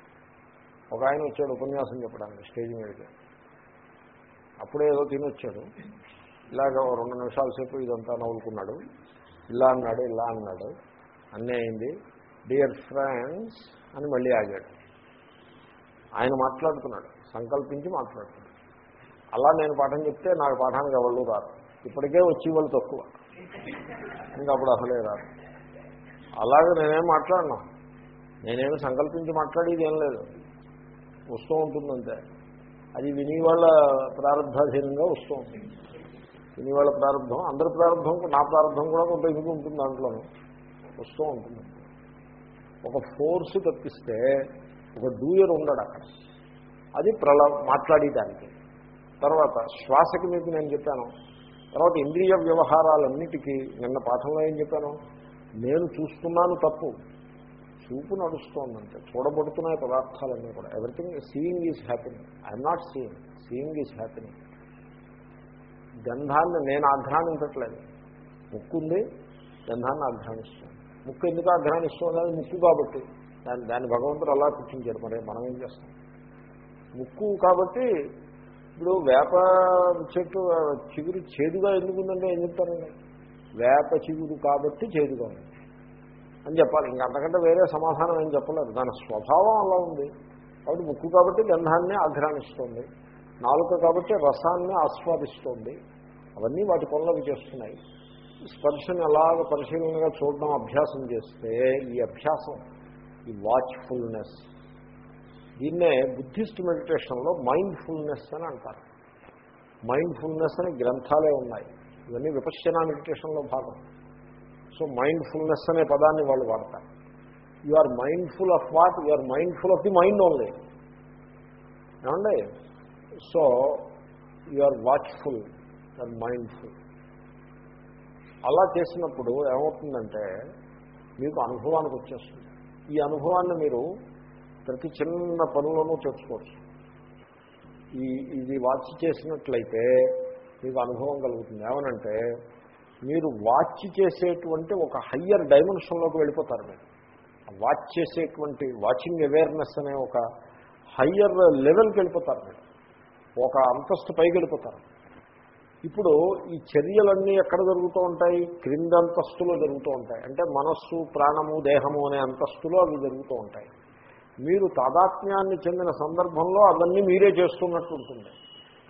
ఒక ఆయన వచ్చాడు ఉపన్యాసం చెప్పడానికి స్టేజ్ మీదకి. అప్పుడే ఏదో తినొచ్చాడు ఇలాగ రెండు నిమిషాల సేపు ఇదంతా నవ్వుకున్నాడు. ఇలా అన్నాడు ఇలా అన్నాడు. అన్నీ అయింది. డియర్ ఫ్రెండ్స్ అని మళ్ళీ ఆగాడు. ఆయన మాట్లాడుతున్నాడు సంకల్పించి మాట్లాడుతున్నాడు. అలా నేను పాఠం చెప్తే నాకు పాఠానికి ఎవరు రారు. ఇప్పటికే వచ్చి వాళ్ళు తక్కువ. ఇంకా అప్పుడు అసలే రారు. అలాగే నేనేం మాట్లాడను. నేనేమి సంకల్పించి మాట్లాడేది ఏం లేదు. వస్తూ ఉంటుందంతే. అది విని వాళ్ళ ప్రారంభాధీనంగా వస్తూ ఉంటుంది. విని వాళ్ళ ప్రారంభం అందరి ప్రారంభం నా ప్రారంభం కూడా కొంత ఎందుకు ఉంటుంది దాంట్లోనూ. వస్తూ ఉంటుంది. ఒక ఫోర్స్ తప్పిస్తే ఒక డూయర్ ఉండడు అక్కడ. అది ప్రళ మాట్లాడేదానికి. తర్వాత శ్వాసకి మీకు నేను చెప్పాను. తర్వాత ఇంద్రియ వ్యవహారాలన్నిటికీ నిన్న పాఠంలో ఏం చెప్పాను? నేను చూస్తున్నాను తప్పు. చూపు నడుస్తోందంటే చూడబడుతున్నాయి పదార్థాలన్నీ కూడా. Everything seeing is happening I'm not seeing seeing is happening గంధాన్ని నేను ఆఘ్రానించట్లేదు ముక్కు ఉంది గంధాన్ని ఆఘ్రానిస్తుంది ముక్కు ఎందుకు ఆఘ్రానిస్తుంది అది ముక్కు కాబట్టి. దాన్ని దాన్ని భగవంతుడు అలా కూర్చుంచారు మరి మనం ఏం చేస్తాం? ముక్కు కాబట్టి ఇప్పుడు వేప చెట్టు చిగురు చేదుగా ఎందుకుందంటే ఏం చెప్తారండి వేప చిగురు కాబట్టి చేదుగా ఉంది. అని చెప్పాలి. ఇంకా అంతకంటే వేరే సమాధానం ఏం చెప్పలేదు. దాని స్వభావం అలా ఉంది. కాబట్టి ముక్కు కాబట్టి గంధాన్ని ఆఘ్రానిస్తుంది నాలుక కాబట్టి రసాన్ని ఆస్వాదిస్తుంది. అవన్నీ వాటి పనులు చేస్తున్నాయి. స్పర్శను ఎలాగ పరిశీలనగా చూడడం అభ్యాసం చేస్తే ఈ అభ్యాసం ఈ వాచ్ఫుల్నెస్ దీన్నే బుద్ధిస్ట్ మెడిటేషన్లో మైండ్ఫుల్నెస్ అని అంటారు. మైండ్ఫుల్నెస్ అని గ్రంథాలే ఉన్నాయి. ఇవన్నీ విపశ్చన మెడిటేషన్లో భాగం. సో మైండ్ఫుల్నెస్ అనే పదాన్ని వాళ్ళు వాడతారు. You are mindful of what? You are mindful of the mind only. ఏమండి? So you are watchful you are mindful. అలా చేసినప్పుడు ఏమవుతుందంటే మీకు అనుభవానికి వచ్చేస్తుంది. ఈ అనుభవాన్ని మీరు ప్రతి చిన్న పనులను తెచ్చుకోవచ్చు. ఈ ఇది వాచ్ చేసినట్లయితే మీకు అనుభవం కలుగుతుంది. ఏమనంటే మీరు వాచ్ చేసేటువంటి ఒక హయ్యర్ డైమెన్షన్లోకి వెళ్ళిపోతారు మీరు. వాచ్ చేసేటువంటి వాచింగ్ అవేర్నెస్ అనే ఒక హయ్యర్ లెవెల్కి వెళ్ళిపోతారు మీరు. ఒక అంతస్తు పైకి వెళ్ళిపోతారు. ఇప్పుడు ఈ చర్యలన్నీ ఎక్కడ జరుగుతూ ఉంటాయి? క్రింద అంతస్తులో జరుగుతూ ఉంటాయి. అంటే మనస్సు ప్రాణము దేహము అనే అంతస్తులో అవి జరుగుతూ ఉంటాయి. మీరు తాదాత్మ్యాన్ని చెందిన సందర్భంలో అవన్నీ మీరే చేస్తున్నట్టు ఉంటుంది.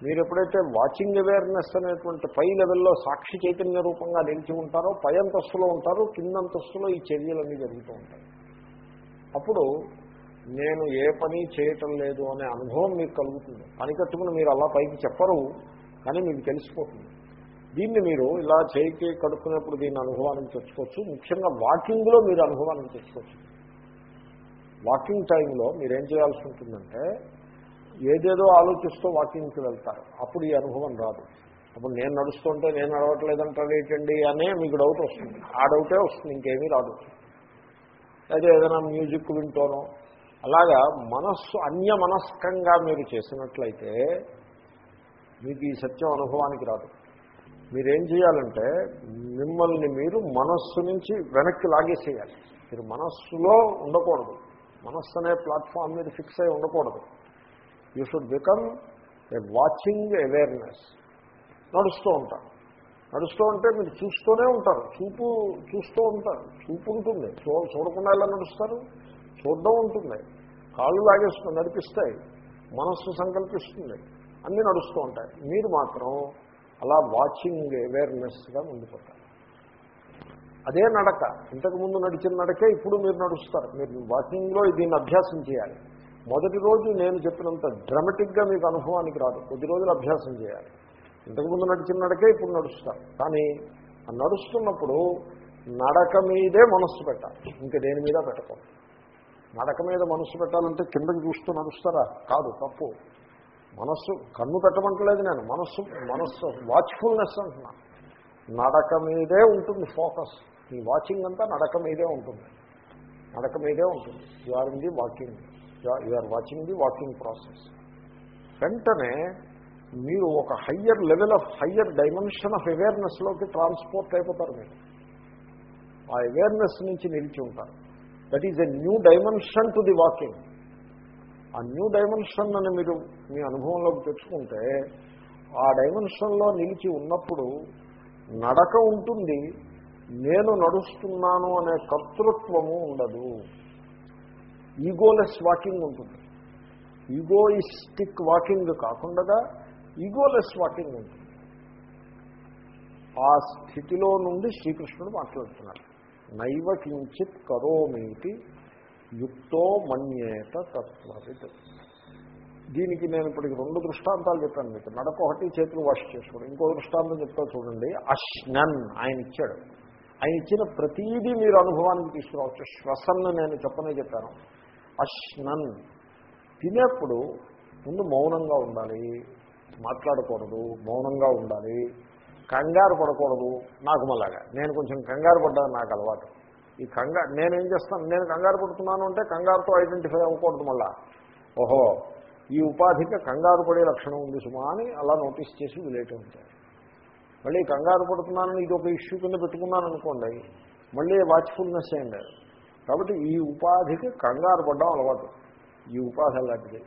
మీరు ఎప్పుడైతే వాచింగ్ అవేర్నెస్ అనేటువంటి పై లెవెల్లో సాక్షి చైతన్య రూపంగా నిలిచి ఉంటారో పై అంతస్తులో ఉంటారో కింద అంతస్తులో ఈ చర్యలన్నీ జరుగుతూ ఉంటాయి. అప్పుడు నేను ఏ పని చేయటం లేదు అనే అనుభవం మీకు కలుగుతుంది. పని కట్టుకుని మీరు అలా పైకి చెప్పరు కానీ మీకు తెలిసిపోతుంది. దీన్ని మీరు ఇలా చేయికి కడుక్కునేప్పుడు దీన్ని అనుభవానికి తెచ్చుకోవచ్చు. ముఖ్యంగా వాకింగ్లో మీరు అనుభవానికి తెచ్చుకోవచ్చు. వాకింగ్ టైంలో మీరేం చేయాల్సి ఉంటుందంటే ఏదేదో ఆలోచిస్తూ వాకింగ్కి వెళ్తారు. అప్పుడు ఈ అనుభవం రాదు. అప్పుడు నేను నడుస్తుంటే నేను నడవట్లేదంటారు ఏంటండి అనే మీకు డౌట్ వస్తుంది. ఆ డౌటే వస్తుంది ఇంకేమీ రాదు. అయితే ఏదైనా మ్యూజిక్ వింటోనో. అలాగా మనస్సు అన్యమనస్కంగా మీరు చేసినట్లయితే మీకు ఈ సత్యం అనుభవానికి రాదు. మీరేం చేయాలంటే మిమ్మల్ని మీరు మనస్సు నుంచి వెనక్కి లాగేసేయాలి. మీరు మనస్సులో ఉండకూడదు. మనస్సు అనే ప్లాట్ఫామ్ మీద ఫిక్స్ అయి ఉండకూడదు. You should become a watching awareness నడుస్తూ ఉంటారు. నడుస్తూ ఉంటే మీరు చూస్తూనే ఉంటారు. చూపు చూస్తూ ఉంటారు. చూపు ఉంటుంది. చూ చూడకుండా ఎలా నడుస్తారు? చూడడం ఉంటుంది. కాళ్ళు లాగేస్తుంది నడిపిస్తాయి. మనస్సు సంకల్పిస్తుంది. అన్నీ నడుస్తూ ఉంటాయి. మీరు మాత్రం అలా వాచింగ్ అవేర్నెస్గా ఉండిపోతారు అదే నడక. ఇంతకుముందు నడిచిన నడకే ఇప్పుడు మీరు నడుస్తారు. మీరు వాకింగ్లో దీన్ని అభ్యాసం చేయాలి. మొదటి రోజు నేను చెప్పినంత డ్రమటిక్గా మీకు అనుభవానికి రాదు. కొద్ది రోజులు అభ్యాసం చేయాలి. ఇంతకుముందు నడిచిన నడకే ఇప్పుడు నడుస్తారు కానీ నడుస్తున్నప్పుడు నడక మీదే మనస్సు పెట్టాలి. ఇంక దేని మీద పెట్టకూడదు. నడక మీద మనస్సు పెట్టాలంటే కిందకి చూస్తూ నడుస్తారా? కాదు తప్పు. మనస్సు కన్ను పెట్టమంటలేదు నేను. మనస్సు మనస్సు వాచ్ఫుల్నెస్ అంటున్నా. నడక మీదే ఉంటుంది ఫోకస్. ఈ వాచింగ్ అంతా నడక మీదే ఉంటుంది. నడక మీదే ఉంటుంది. You are in the walking you are watching the walking process వెంటనే మీరు ఒక higher level of higher dimension of అవేర్నెస్లోకి transport అయిపోతారు మీరు. ఆ అవేర్నెస్ నుంచి నిలిచి ఉంటారు. That is a new dimension to the walking ఆ న్యూ డైమెన్షన్ అని మీరు మీ అనుభవంలోకి తెచ్చుకుంటే ఆ డైమెన్షన్లో నిలిచి ఉన్నప్పుడు నడక ఉంటుంది నేను నడుస్తున్నాను అనే కర్తృత్వము ఉండదు. ఈగోలెస్ వాకింగ్ ఉంటుంది. ఈగోయిస్టిక్ వాకింగ్ కాకుండా ఈగోలెస్ వాకింగ్ ఉంటుంది. ఆ స్థితిలో నుండి శ్రీకృష్ణుడు మాట్లాడుతున్నారు నైవ కించిత్ కరోమేటి యుక్తో మన్యేత తత్వవిత్. దీనికి నేను ఇప్పటికి రెండు దృష్టాంతాలు చెప్పాను మీకు. నడక ఒకటి చేతులు వాష్ చేసుకోవడం ఇంకో దృష్టాంతం చెప్తా చూడండి. అశ్నన్ ఆయన ఇచ్చాడు. ఆయన ఇచ్చిన ప్రతీదీ మీరు అనుభవానికి తీసుకురావచ్చు. శ్వసన్ను నేను చెప్పనే చెప్పాను. అశ్నన్. తినేప్పుడు ముందు మౌనంగా ఉండాలి. మాట్లాడకూడదు. మౌనంగా ఉండాలి. కంగారు పడకూడదు. నాకు మళ్ళాగా. నేను కొంచెం కంగారు పడ్డాను నాకు అలవాటు. ఈ కంగారు నేనేం చేస్తాను? నేను కంగారు పడుతున్నాను అంటే కంగారుతో ఐడెంటిఫై అవ్వకూడదు మళ్ళా. ఓహో ఈ ఉపాధికి కంగారు పడే లక్షణం ఉంది సుమా అని అలా నోటీస్ చేసి విలేట్ ఉంటాయి మళ్ళీ కంగారు పడుతున్నానని ఇది ఒక ఇష్యూ కింద పెట్టుకున్నాను అనుకోండి మళ్ళీ వాచ్ఫుల్నెస్ ఏం లేదు. కాబట్టి ఈ ఉపాధికి కంగారు పడ్డం అలవాటు. ఈ ఉపాధి అలాంటిది.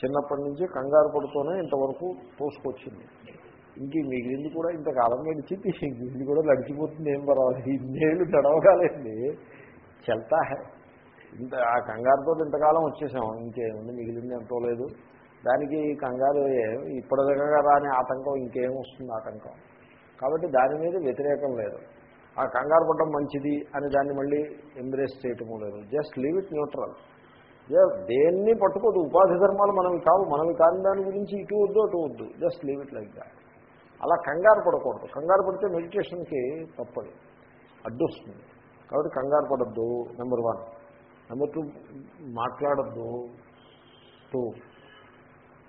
చిన్నప్పటి నుంచి కంగారు పడుతూనే ఇంతవరకు తోసుకొచ్చింది. ఇంక మిగిలింది కూడా ఇంతకాలం గడిచింది ఇది కూడా నడిచిపోతుంది ఏం పర్వాలేదు. ఇన్నేళ్ళు నడవగాలండి చెల్తా ఇంత ఆ కంగారుతో ఇంతకాలం వచ్చేసాం ఇంకేముంది మిగిలింది ఎంతో లేదు. దానికి కంగారు ఇప్పటిదాకా రాని ఆటంకం ఇంకేం వస్తుంది ఆటంకం? కాబట్టి దాని మీద వ్యతిరేకం లేదు. ఆ కంగారు పడడం మంచిది అని దాన్ని మళ్ళీ ఎంబ్రేస్ చేయటము లేదు. జస్ట్ లీవ్ ఇట్ న్యూట్రల్ దేన్ని పట్టుకోదు. ఉపాధి ధర్మాలు మనవి కావు. మనవి కాని దాని గురించి ఇటు వద్దు అటు వద్దు. Just leave it like that అలా కంగారు పడకూడదు. కంగారు పడితే మెడిటేషన్కి తప్పదు. అడ్డొస్తుంది కాబట్టి కంగారు పడద్దు నెంబర్ వన్ నెంబర్ టూ మాట్లాడద్దు. టూ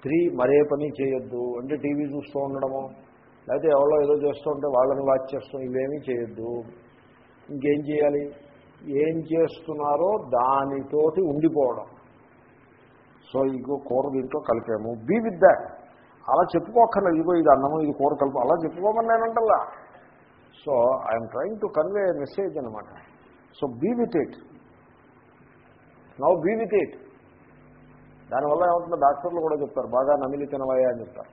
త్రీ మరే పని చేయొద్దు. అంటే టీవీ చూస్తూ ఉండడము లేకపోతే ఎవరో ఏదో చేస్తూ ఉంటే వాళ్ళని వాచ్ చేస్తాం ఇవేమీ చేయొద్దు. ఇంకేం చేయాలి? ఏం చేస్తున్నారో దానితోటి ఉండిపోవడం. సో ఇగో కూర దీంట్లో కలిపాము. Be with that. అలా చెప్పుకోక్కర్లేదు. ఇదిగో ఇది అన్నము ఇది కూర కలుపు. అలా చెప్పుకోమని నేనంటల్లా so I'm trying to convey message అనమాట so be with it now be with it దానివల్ల ఏమంటున్నా డాక్టర్లు కూడా చెప్తారు. బాగా నమిలి తినవయ్యా అని చెప్తారు.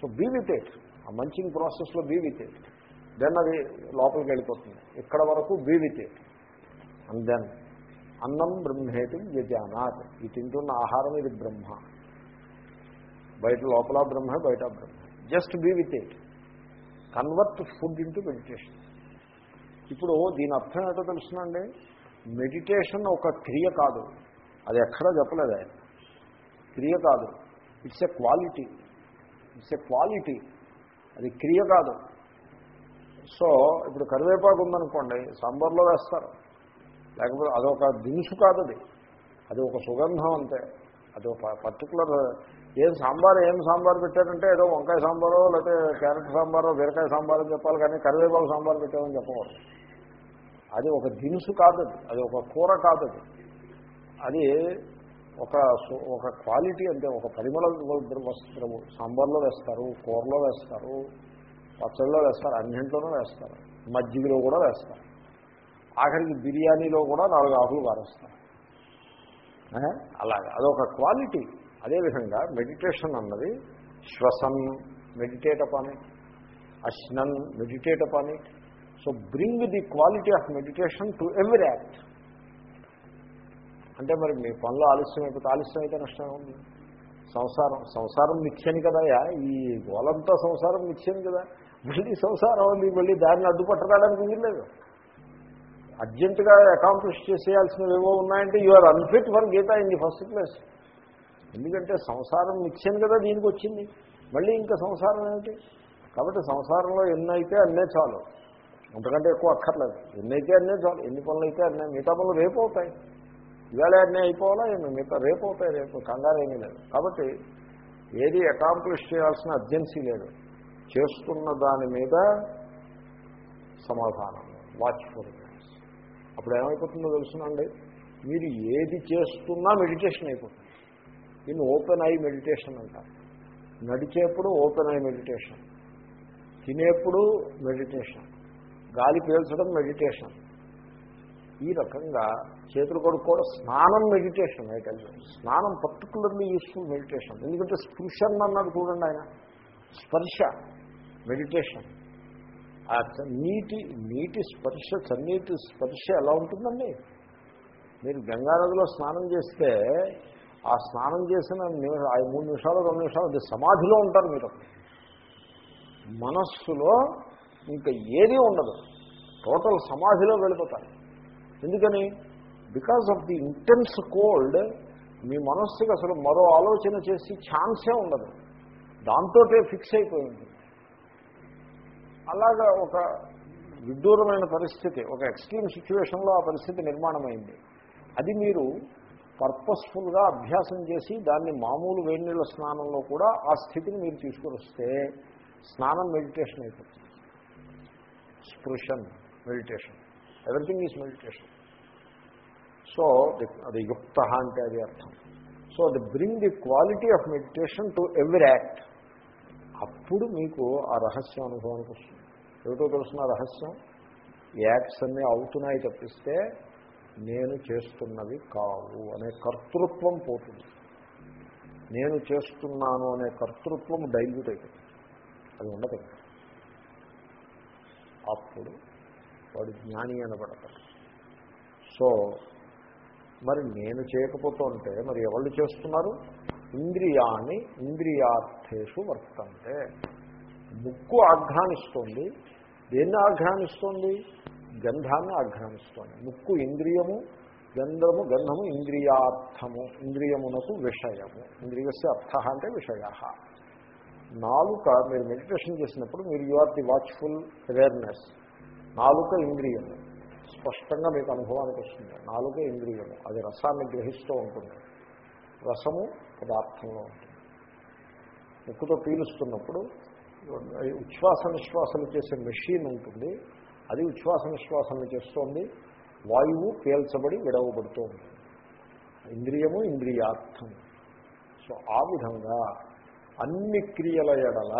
సో బీ విత్ ఇట్ ఆ మంచింగ్ ప్రాసెస్లో బీ విత్ ఇట్ దెన్ అది లోపలికి వెళ్ళిపోతుంది. ఇక్కడ వరకు be with it and then అన్నం బ్రహ్మేతి వ్యజానాత్. ఈ తింటున్న ఆహారం ఇది బ్రహ్మ. బయట లోపల బ్రహ్మ బయట బ్రహ్మ just be with it convert food into meditation ఇప్పుడు దీని అర్థం ఏంటో తెలుసునండి మెడిటేషన్ ఒక క్రియ కాదు. అది ఎక్కడా చెప్పలేదు. ఆయన క్రియ కాదు. It's a quality it's a quality అది క్రియ కాదు. సో ఇప్పుడు కరివేపాకు ఉందనుకోండి సాంబార్లో వేస్తారు. లేకపోతే అదొక దినుసు కాదు అది. అది ఒక సుగంధం అంతే. అది ఒక పర్టికులర్ ఏం సాంబార్ ఏం సాంబార్ పెట్టారంటే ఏదో వంకాయ సాంబారో లేకపోతే క్యారెట్ సాంబారో బీరకాయ సాంబార్ అని చెప్పాలి కానీ కరివేపాకు సాంబార్ పెట్టామని చెప్పకూడదు. అది ఒక దినుసు కాదు అది. ఒక కూర కాదు అది ఒక ఒక క్వాలిటీ అంటే ఒక పరిమళ వస్త్రము. సాంబార్లో వేస్తారు కూరలో వేస్తారు పచ్చళ్ళలో వేస్తారు అన్నింటిలోనూ వేస్తారు. మజ్జిగలో కూడా వేస్తారు. ఆఖరికి బిర్యానీలో కూడా నాలుగు ఆకులు వారేస్తారు అలాగే. అదొక క్వాలిటీ. అదేవిధంగా మెడిటేషన్ అన్నది శ్వసన్ meditate upon it అశ్నన్ meditate upon it. So bring the quality of meditation to every act. అంటే మరి మీ పనులు ఆలస్యం అయిపోతే ఆలస్యం అయితే నష్టం ఉంది. సంసారం సంసారం మిథ్యని కదయా ఈ గోలంతా సంసారం మిథ్యని కదా. మళ్ళీ సంసారం ఉంది మళ్ళీ దాన్ని అడ్డుపట్టడానికి వీల్లేదు. అర్జెంటుగా అకాంప్లిష్ చేసేయాల్సినవి ఏవో ఉన్నాయంటే you are unfit for Gita in the first place ఎందుకంటే సంసారం మిథ్యని కదా దీనికి వచ్చింది. మళ్ళీ ఇంకా సంసారం ఏమిటి? కాబట్టి సంసారంలో ఎన్నైతే అన్నే చాలు. అంతకంటే ఎక్కువ అక్కర్లేదు. ఎన్నైతే అన్నే చాలు. ఎన్ని పనులు అయితే అన్నీ. మిగతా పనులు రేపు అవుతాయి. ఇవాళ అన్నీ అయిపోవాలా మిగతా రేపు అవుతాయి రేపు కంగారేమీ లేదు. కాబట్టి ఏది అకాంప్లిష్ చేయాల్సిన అర్జెన్సీ లేదు. చేస్తున్న దాని మీద సమాధానం. వాచ్ఫుల్నెస్ అప్పుడు ఏమైపోతుందో తెలుసునండి? మీరు ఏది చేస్తున్నా మెడిటేషన్ అయిపోతుంది. దీన్ని ఓపెన్ ఐ మెడిటేషన్ అంటారు. నడిచేప్పుడు ఓపెన్ ఐ మెడిటేషన్ తినేప్పుడు మెడిటేషన్ గాలి పీల్చడం మెడిటేషన్ ఈ రకంగా చేతులు కడుక్కోవడం స్నానం మెడిటేషన్ అయితే స్నానం పర్టికులర్లీ యూస్ఫుల్ మెడిటేషన్ ఎందుకంటే స్పృశన్ అన్నాడు చూడండి ఆయన. స్పర్శ మెడిటేషన్ ఆ నీటి నీటి స్పర్శ చన్నీటి స్పర్శ ఎలా ఉంటుందండి? మీరు గంగానదిలో స్నానం చేస్తే ఆ స్నానం చేసిన ఆ మూడు నిమిషాలు రెండు నిమిషాలు అది సమాధిలో ఉంటారు మీరు. మనస్సులో ఇంకా ఏదీ ఉండదు. టోటల్ సమాధిలో వెళ్ళిపోతారు. ఎందుకని? Because of the intense cold మీ మనస్సుకి అసలు మరో ఆలోచన చేసి ఛాన్సే ఉండదు. దాంతో ఫిక్స్ అయిపోయింది. అలాగా ఒక విడ్డూరమైన పరిస్థితి ఒక ఎక్స్ట్రీమ్ సిచ్యువేషన్లో ఆ పరిస్థితి నిర్మాణమైంది. అది మీరు పర్పస్ఫుల్గా అభ్యాసం చేసి దాన్ని మామూలు వేడినీళ్ళ స్నానంలో కూడా ఆ స్థితిని మీరు తీసుకుని వస్తే స్నానం మెడిటేషన్ అయిపోతుంది. స్పృశన్ meditation everything is meditation so అది యుక్త అంటే అది అర్థం. సో అది bring the quality of meditation to every act అప్పుడు మీకు ఆ రహస్యం అనుభవానికి వస్తుంది. ఏమిటో తెలుసిన రహస్యం? యాక్ట్స్ అన్నీ అవుతున్నాయి తప్పిస్తే నేను చేస్తున్నవి కావు అనే కర్తృత్వం పోతుంది. నేను చేస్తున్నాను అనే కర్తృత్వం డైల్యూట్ అయిపోతుంది. అది ఉండదు. అప్పుడు వాడు జ్ఞాని అనబడతాడు. సో మరి నేను చేయకపోతుంటే మరి ఎవళ్ళు చేస్తున్నారు? ఇంద్రియాన్ని ఇంద్రియార్థేషు వర్తంటే ముక్కు ఆఘ్రానిస్తోంది దేన్ని ఆఘ్రానిస్తోంది గంధాన్ని ఆఘ్రానిస్తోంది ముక్కు ఇంద్రియము గంధము గంధము ఇంద్రియార్థము ఇంద్రియమునకు విషయము. ఇంద్రియస్య అర్థ అంటే విషయ. నాలుక మీరు మెడిటేషన్ చేసినప్పుడు మీరు you are the watchful awareness. నాలుక ఇంద్రియము స్పష్టంగా మీకు అనుభవానికి వస్తుంది. నాలుక ఇంద్రియము అది రసాన్ని గ్రహిస్తూ ఉంటుంది. రసము పదార్థంలో ఉంటుంది. ముక్కుతో పీలుస్తున్నప్పుడు ఉచ్ఛ్వాస నిశ్వాసలు చేసే మెషిన్ ఉంటుంది. అది ఉచ్ఛ్వాస నిశ్వాసాలు చేస్తోంది. వాయువు పేల్చబడి విడవబడుతూ ఉంటుంది. ఇంద్రియము ఇంద్రియార్థం సో ఆ విధంగా అన్ని క్రియల ఎడల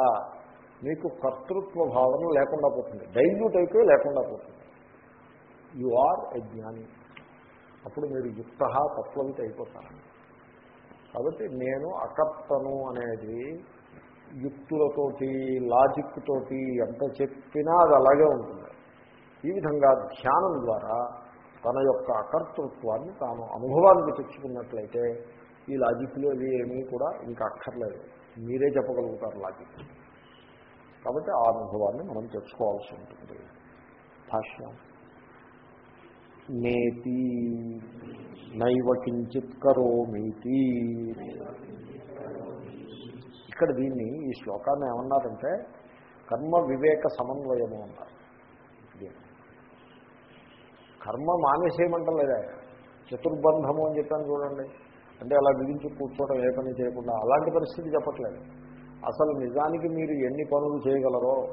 మీకు కర్తృత్వ భావన లేకుండా పోతుంది. డైల్యూట్ అయితే లేకుండా పోతుంది. యు ఆర్ ఎ జ్ఞాని. అప్పుడు మీరు యుక్త తత్వవిత అయిపోతారు. కాబట్టి నేను అకర్తను అనేది యుక్తులతోటి లాజిక్ తోటి ఎంత చెప్పినా అది అలాగే ఉంటుంది. ఈ విధంగా ధ్యానం ద్వారా తన యొక్క అకర్తృత్వాన్ని తాను అనుభవానికి తెచ్చుకున్నట్లయితే ఈ లాజిక్లు ఏమీ కూడా ఇంకా అక్కర్లేదు. మీరే చెప్పగలుగుతారు లాజిక్. కాబట్టి ఆ అనుభవాన్ని మనం తెచ్చుకోవాల్సి ఉంటుంది. భాష్యం. నేతి నైవ కించిత్ కరోమీతి ఇక్కడ దీన్ని ఈ శ్లోకాన్ని ఏమన్నారంటే కర్మ వివేక సమన్వయము అన్నారు కర్మ మానేసేయమంటలేదా చతుర్బంధము అని చెప్పాను చూడండి. అంటే అలా విధించి కూర్చోవడం ఏ పని చేయకుండా అలాంటి పరిస్థితి చెప్పట్లేదు. అసలు నిజానికి మీరు ఎన్ని పనులు చేయగలరో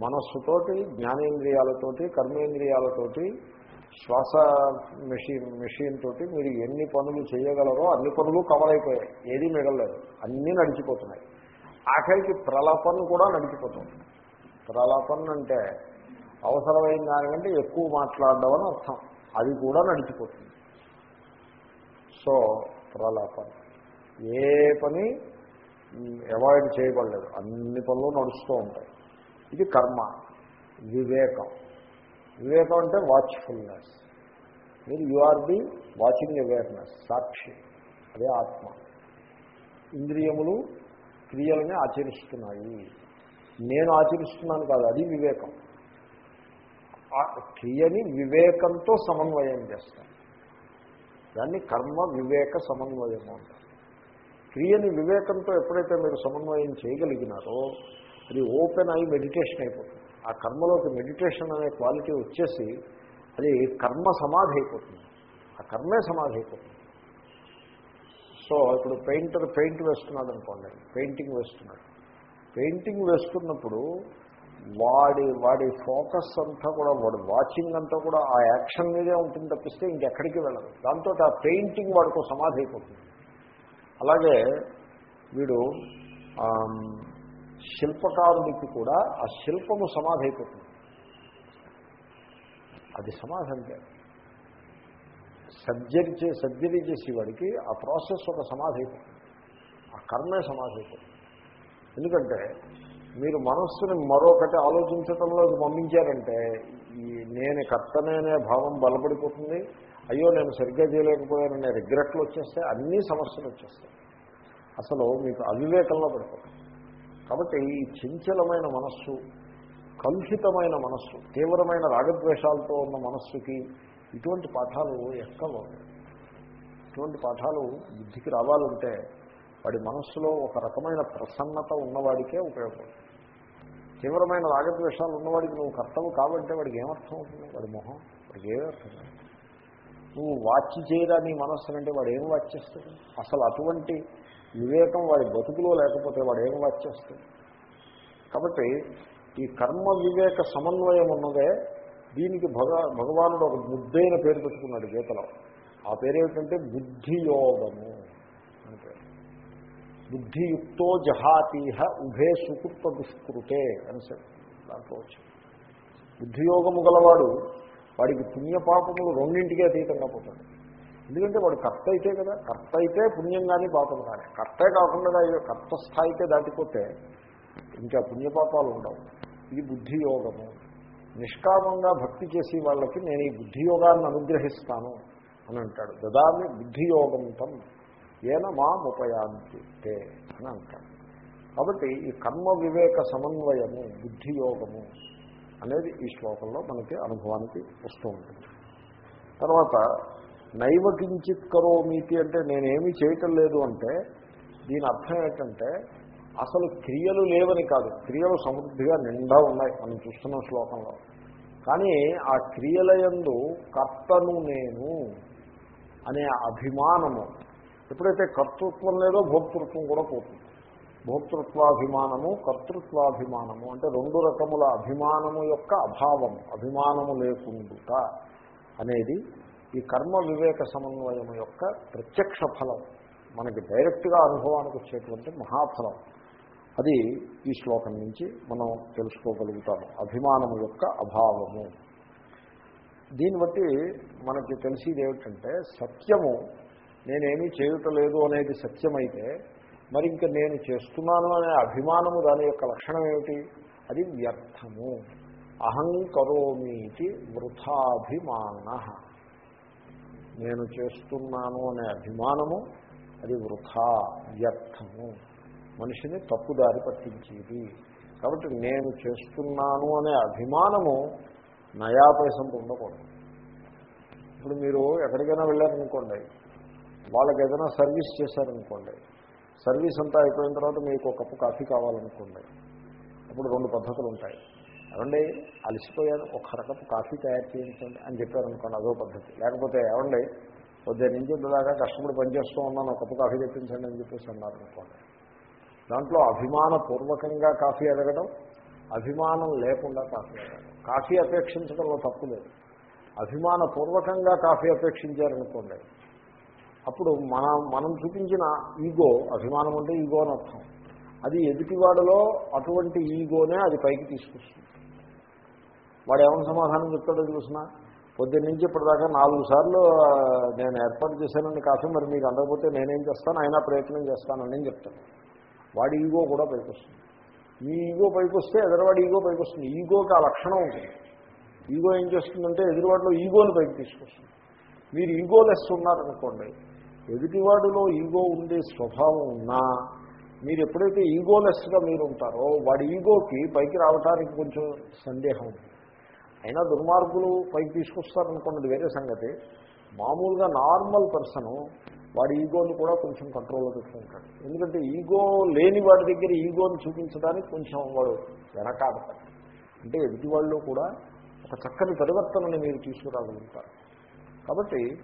మనస్సుతోటి జ్ఞానేంద్రియాలతోటి కర్మేంద్రియాలతోటి శ్వాస మెషిన్ మెషిన్ తోటి మీరు ఎన్ని పనులు చేయగలరో అన్ని పనులు కవర్ అయిపోయాయి ఏది మిగలలేదు. అన్నీ నడిచిపోతున్నాయి. ఆఖరికి ప్రలాపన్ కూడా నడిచిపోతుంది. ప్రలాపన్ అంటే అవసరమైన దానికంటే ఎక్కువ మాట్లాడడం అని అర్థం. అది కూడా నడిచిపోతుంది. సో ప్రలాపన్. ఏ పని అవాయిడ్ చేయబడలేదు. అన్ని పనులు నడుస్తూ ఉంటాయి. ఇది కర్మ వివేకం. వివేకం అంటే వాచ్ఫుల్నెస్ మీరు you are the watching awareness సాక్షి అదే ఆత్మ. ఇంద్రియములు క్రియలని ఆచరిస్తున్నాయి. నేను ఆచరిస్తున్నాను కాదు అది వివేకం. ఆ క్రియని వివేకంతో సమన్వయం చేస్తాను. దాన్ని కర్మ వివేక సమన్వయము అంటారు. క్రియని వివేకంతో ఎప్పుడైతే మీరు సమన్వయం చేయగలిగినారో అది ఓపెన్ అయి మెడిటేషన్ అయిపోతుంది. ఆ కర్మలోకి మెడిటేషన్ అనే క్వాలిటీ వచ్చేసి అది కర్మ సమాధి అయిపోతుంది. ఆ కర్మే సమాధి అయిపోతుంది. సో ఇప్పుడు పెయింటర్ పెయింట్ వేస్తున్నాడు అనుకోండి పెయింటింగ్ వేస్తున్నాడు. పెయింటింగ్ వేస్తున్నప్పుడు వాడి వాడి ఫోకస్ అంతా కూడా వాడు వాచింగ్ అంతా కూడా ఆ యాక్షన్ మీదే ఉంటుంది తప్పిస్తే ఇంకెక్కడికి వెళ్ళదు. దాంతో ఆ పెయింటింగ్ వాడికి సమాధి అయిపోతుంది. అలాగే వీడు శిల్పకారుడికి కూడా ఆ శిల్పము సమాధి అయిపోతుంది అది సమాధి అంటే సర్జరీ చే సర్జరీ చేసేవాడికి ఆ ప్రాసెస్ ఒక సమాధి అయిపోతుంది ఆ కర్మే సమాధి అయిపోతుంది ఎందుకంటే మీరు మనస్సుని మరొకటి ఆలోచించటంలో పంపించారంటే ఈ నేను కర్తనే అనే భావం బలపడిపోతుంది. అయ్యో నేను సరిగ్గా చేయలేకపోయాననే రిగ్రెట్లు వచ్చేస్తే అన్నీ సమస్యలు వచ్చేస్తాయి. అసలు మీకు అవివేకంలో పడిపోతుంది కాబట్టి ఈ చంచలమైన మనస్సు కలుషితమైన మనస్సు తీవ్రమైన రాగద్వేషాలతో ఉన్న మనస్సుకి ఇటువంటి పాఠాలు ఎక్కవు. ఇటువంటి పాఠాలు బుద్ధికి రావాలంటే వాడి మనస్సులో ఒక రకమైన ప్రసన్నత ఉన్నవాడికే ఉపయోగపడుతుంది తీవ్రమైన రాగద్వేషాలు ఉన్నవాడికి నువ్వు కర్తవు కాబట్టి వాడికి ఏమర్థం అవుతుంది? వాడి మొహం వాడికి ఏమర్థం కాదు. నువ్వు వాచ్ చేయరా నీ మనస్సు అంటే వాడు ఏం వాచ్ చేస్తాడు? అసలు అటువంటి వివేకం వాడి బతుకులో లేకపోతే వాడు ఏం వాచ్ చేస్తాడు? కాబట్టి ఈ కర్మ వివేక సమన్వయం ఉన్నదే దీనికి భగ భగవానుడు ఒక బుద్ధైన పేరు పెట్టుకున్నాడు గీతలో. ఆ పేరు ఏమిటంటే బుద్ధియోగము అంటే బుద్ధియుక్తో జహాతీహ ఉభే సుకృత దుష్కృతే అని చెప్పి దాంట్లో వచ్చింది. బుద్ధియోగము గలవాడు వాడికి పుణ్యపాపములు రెండింటికి అతీతంగా పోతాడు. ఎందుకంటే వాడు కర్త అయితే కదా కర్త అయితే పుణ్యం కానీ పాపం కానీ కర్తే కాకుండా అయ్యో కర్త స్థాయికే దాటిపోతే ఇంకా పుణ్యపాపాలు ఉండవు. ఇది బుద్ధియోగము. నిష్కామంగా భక్తి చేసే వాళ్ళకి నేను ఈ బుద్ధియోగాన్ని అనుగ్రహిస్తాను అని అంటాడు. దదామి బుద్ధియోగంతం ఏన మా ఉపయాన్ని అని అంటాడు. కాబట్టి ఈ కర్మ వివేక సమన్వయము బుద్ధియోగము అనేది ఈ శ్లోకంలో మనకి అనుభవానికి వస్తూ ఉంటుంది. తర్వాత నైవ కించిత్ కరోమీతి అంటే నేనేమీ చేయటం లేదు అంటే దీని అర్థం ఏంటంటే అసలు క్రియలు లేవని కాదు. క్రియలు సమృద్ధిగా నిండా ఉన్నాయి మనం చూస్తున్న శ్లోకంలో. కానీ ఆ క్రియల యందు కర్తను నేను అనే అభిమానము ఎప్పుడైతే కర్తృత్వం లేదో భోక్తృత్వం కూడా పోతుంది. భోక్తృత్వాభిమానము కర్తృత్వాభిమానము అంటే రెండు రకముల అభిమానము యొక్క అభావము అభిమానము లేకుండుట అనేది ఈ కర్మ వివేక సమన్వయము యొక్క ప్రత్యక్ష ఫలం. మనకి డైరెక్ట్గా అనుభవానికి వచ్చేటువంటి మహాఫలం. అది ఈ శ్లోకం నుంచి మనం తెలుసుకోగలుగుతాము. అభిమానము యొక్క అభావము. దీన్ని బట్టి మనకి తెలిసేది ఏమిటంటే సత్యము నేనేమీ చేయటలేదు అనేది సత్యమైతే మరి ఇంకా నేను చేస్తున్నాను అనే అభిమానము దాని యొక్క లక్షణం ఏమిటి? అది వ్యర్థము. అహంకరోమీతి వృథాభిమాన. నేను చేస్తున్నాను అనే అభిమానము అది వృథా వ్యర్థము. మనిషిని తప్పుదారి పట్టించేది. కాబట్టి నేను చేస్తున్నాను అనే అభిమానము నయా ఉండకూడదు ఇప్పుడు మీరు ఎక్కడికైనా వెళ్ళారనుకోండి వాళ్ళకి ఏదైనా సర్వీస్ చేశారనుకోండి సర్వీస్ అంతా అయిపోయిన తర్వాత మీకు ఒక కప్పు కాఫీ కావాలనుకోండి. అప్పుడు రెండు పద్ధతులు ఉంటాయి ఏమండి? అలసిపోయాను ఒక అరకప్పు కాఫీ తయారు చేయించండి అని చెప్పారనుకోండి అదో పద్ధతి. లేకపోతే ఏమండి? పొద్దున్న నుంచి ఇంతదాకా కష్టపడి పనిచేస్తూ ఉన్నాను ఒక కప్పు కాఫీ తెప్పించండి అని చెప్పేసి అన్నారనుకోండి. దాంట్లో అభిమానపూర్వకంగా కాఫీ అడగడం అభిమానం లేకుండా కాఫీ అడగడం కాఫీ అపేక్షించడంలో తప్పు లేదు. అభిమానపూర్వకంగా కాఫీ అపేక్షించారనుకోండి అప్పుడు మన మనం చూపించిన ఈగో అభిమానం అంటే ఈగో అని అర్థం. అది ఎదుటివాడలో అటువంటి ఈగోనే అది పైకి తీసుకొస్తుంది. వాడు ఏమైనా సమాధానం చెప్తాడో చూసిన పొద్దున్న నుంచి ఇప్పటిదాకా నాలుగు సార్లు నేను ఏర్పాటు చేశానండి కాఫీ మరి మీకు అందకపోతే నేనేం చేస్తాను? అయినా ప్రయత్నం చేస్తానని చెప్తాను వాడి ఈగో కూడా పైకి వస్తుంది. మీ ఈగో పైకి వస్తే ఎదరవాడి ఈగో పైకి వస్తుంది. ఈగోకి ఆ లక్షణం ఉంటుంది. ఈగో ఏం చేస్తుందంటే ఎదురువాడిలో ఈగోని పైకి తీసుకొస్తుంది. మీరు ఈగోలెస్ ఉన్నారనుకోండి ఎదుటివాడిలో ఈగో ఉండే స్వభావం ఉన్నా మీరు ఎప్పుడైతే ఈగోలెస్గా మీరు ఉంటారో వాడి ఈగోకి పైకి రావడానికి కొంచెం సందేహం ఉంది. అయినా దుర్మార్గులు పైకి తీసుకొస్తారనుకున్నది వేరే సంగతి. మామూలుగా నార్మల్ పర్సను వాడి ఈగోని కూడా కొంచెం కంట్రోల్లో పెట్టుకుంటాడు. ఎందుకంటే ఈగో లేని వాడి దగ్గర ఈగోని చూపించడానికి కొంచెం వాడు వెనకాడతాడు. అంటే ఎదుటి వాళ్ళు కూడా ఒక చక్కని పరివర్తనని మీరు తీసుకురాగలుగుతారు. కాబట్టి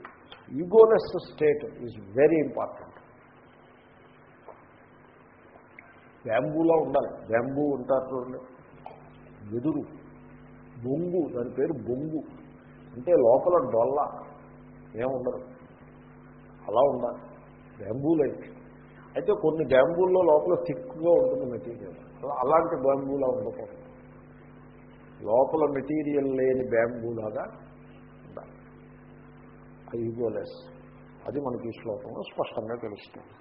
egoless state is very important బ్యాంబూలో ఉండాలి. బ్యాంబూ ఉంటారు చూడండి. వెదురు. బొంగు. దాని పేరు బొంగు. అంటే లోపల డొల్ల. ఏముండదు. అలా ఉండాలి. బ్యాంబూలు అయితే అయితే కొన్ని బ్యాంబూల్లో లోపల థిక్గా ఉంటుంది మెటీరియల్ అలాంటి బ్యాంబూలా ఉండకూడదు. లోపల మెటీరియల్ లేని బ్యాంబూలాగా ఈగోలెస్ అది మనకి ఈ శ్లోకంలో స్పష్టంగా తెలుస్తుంది.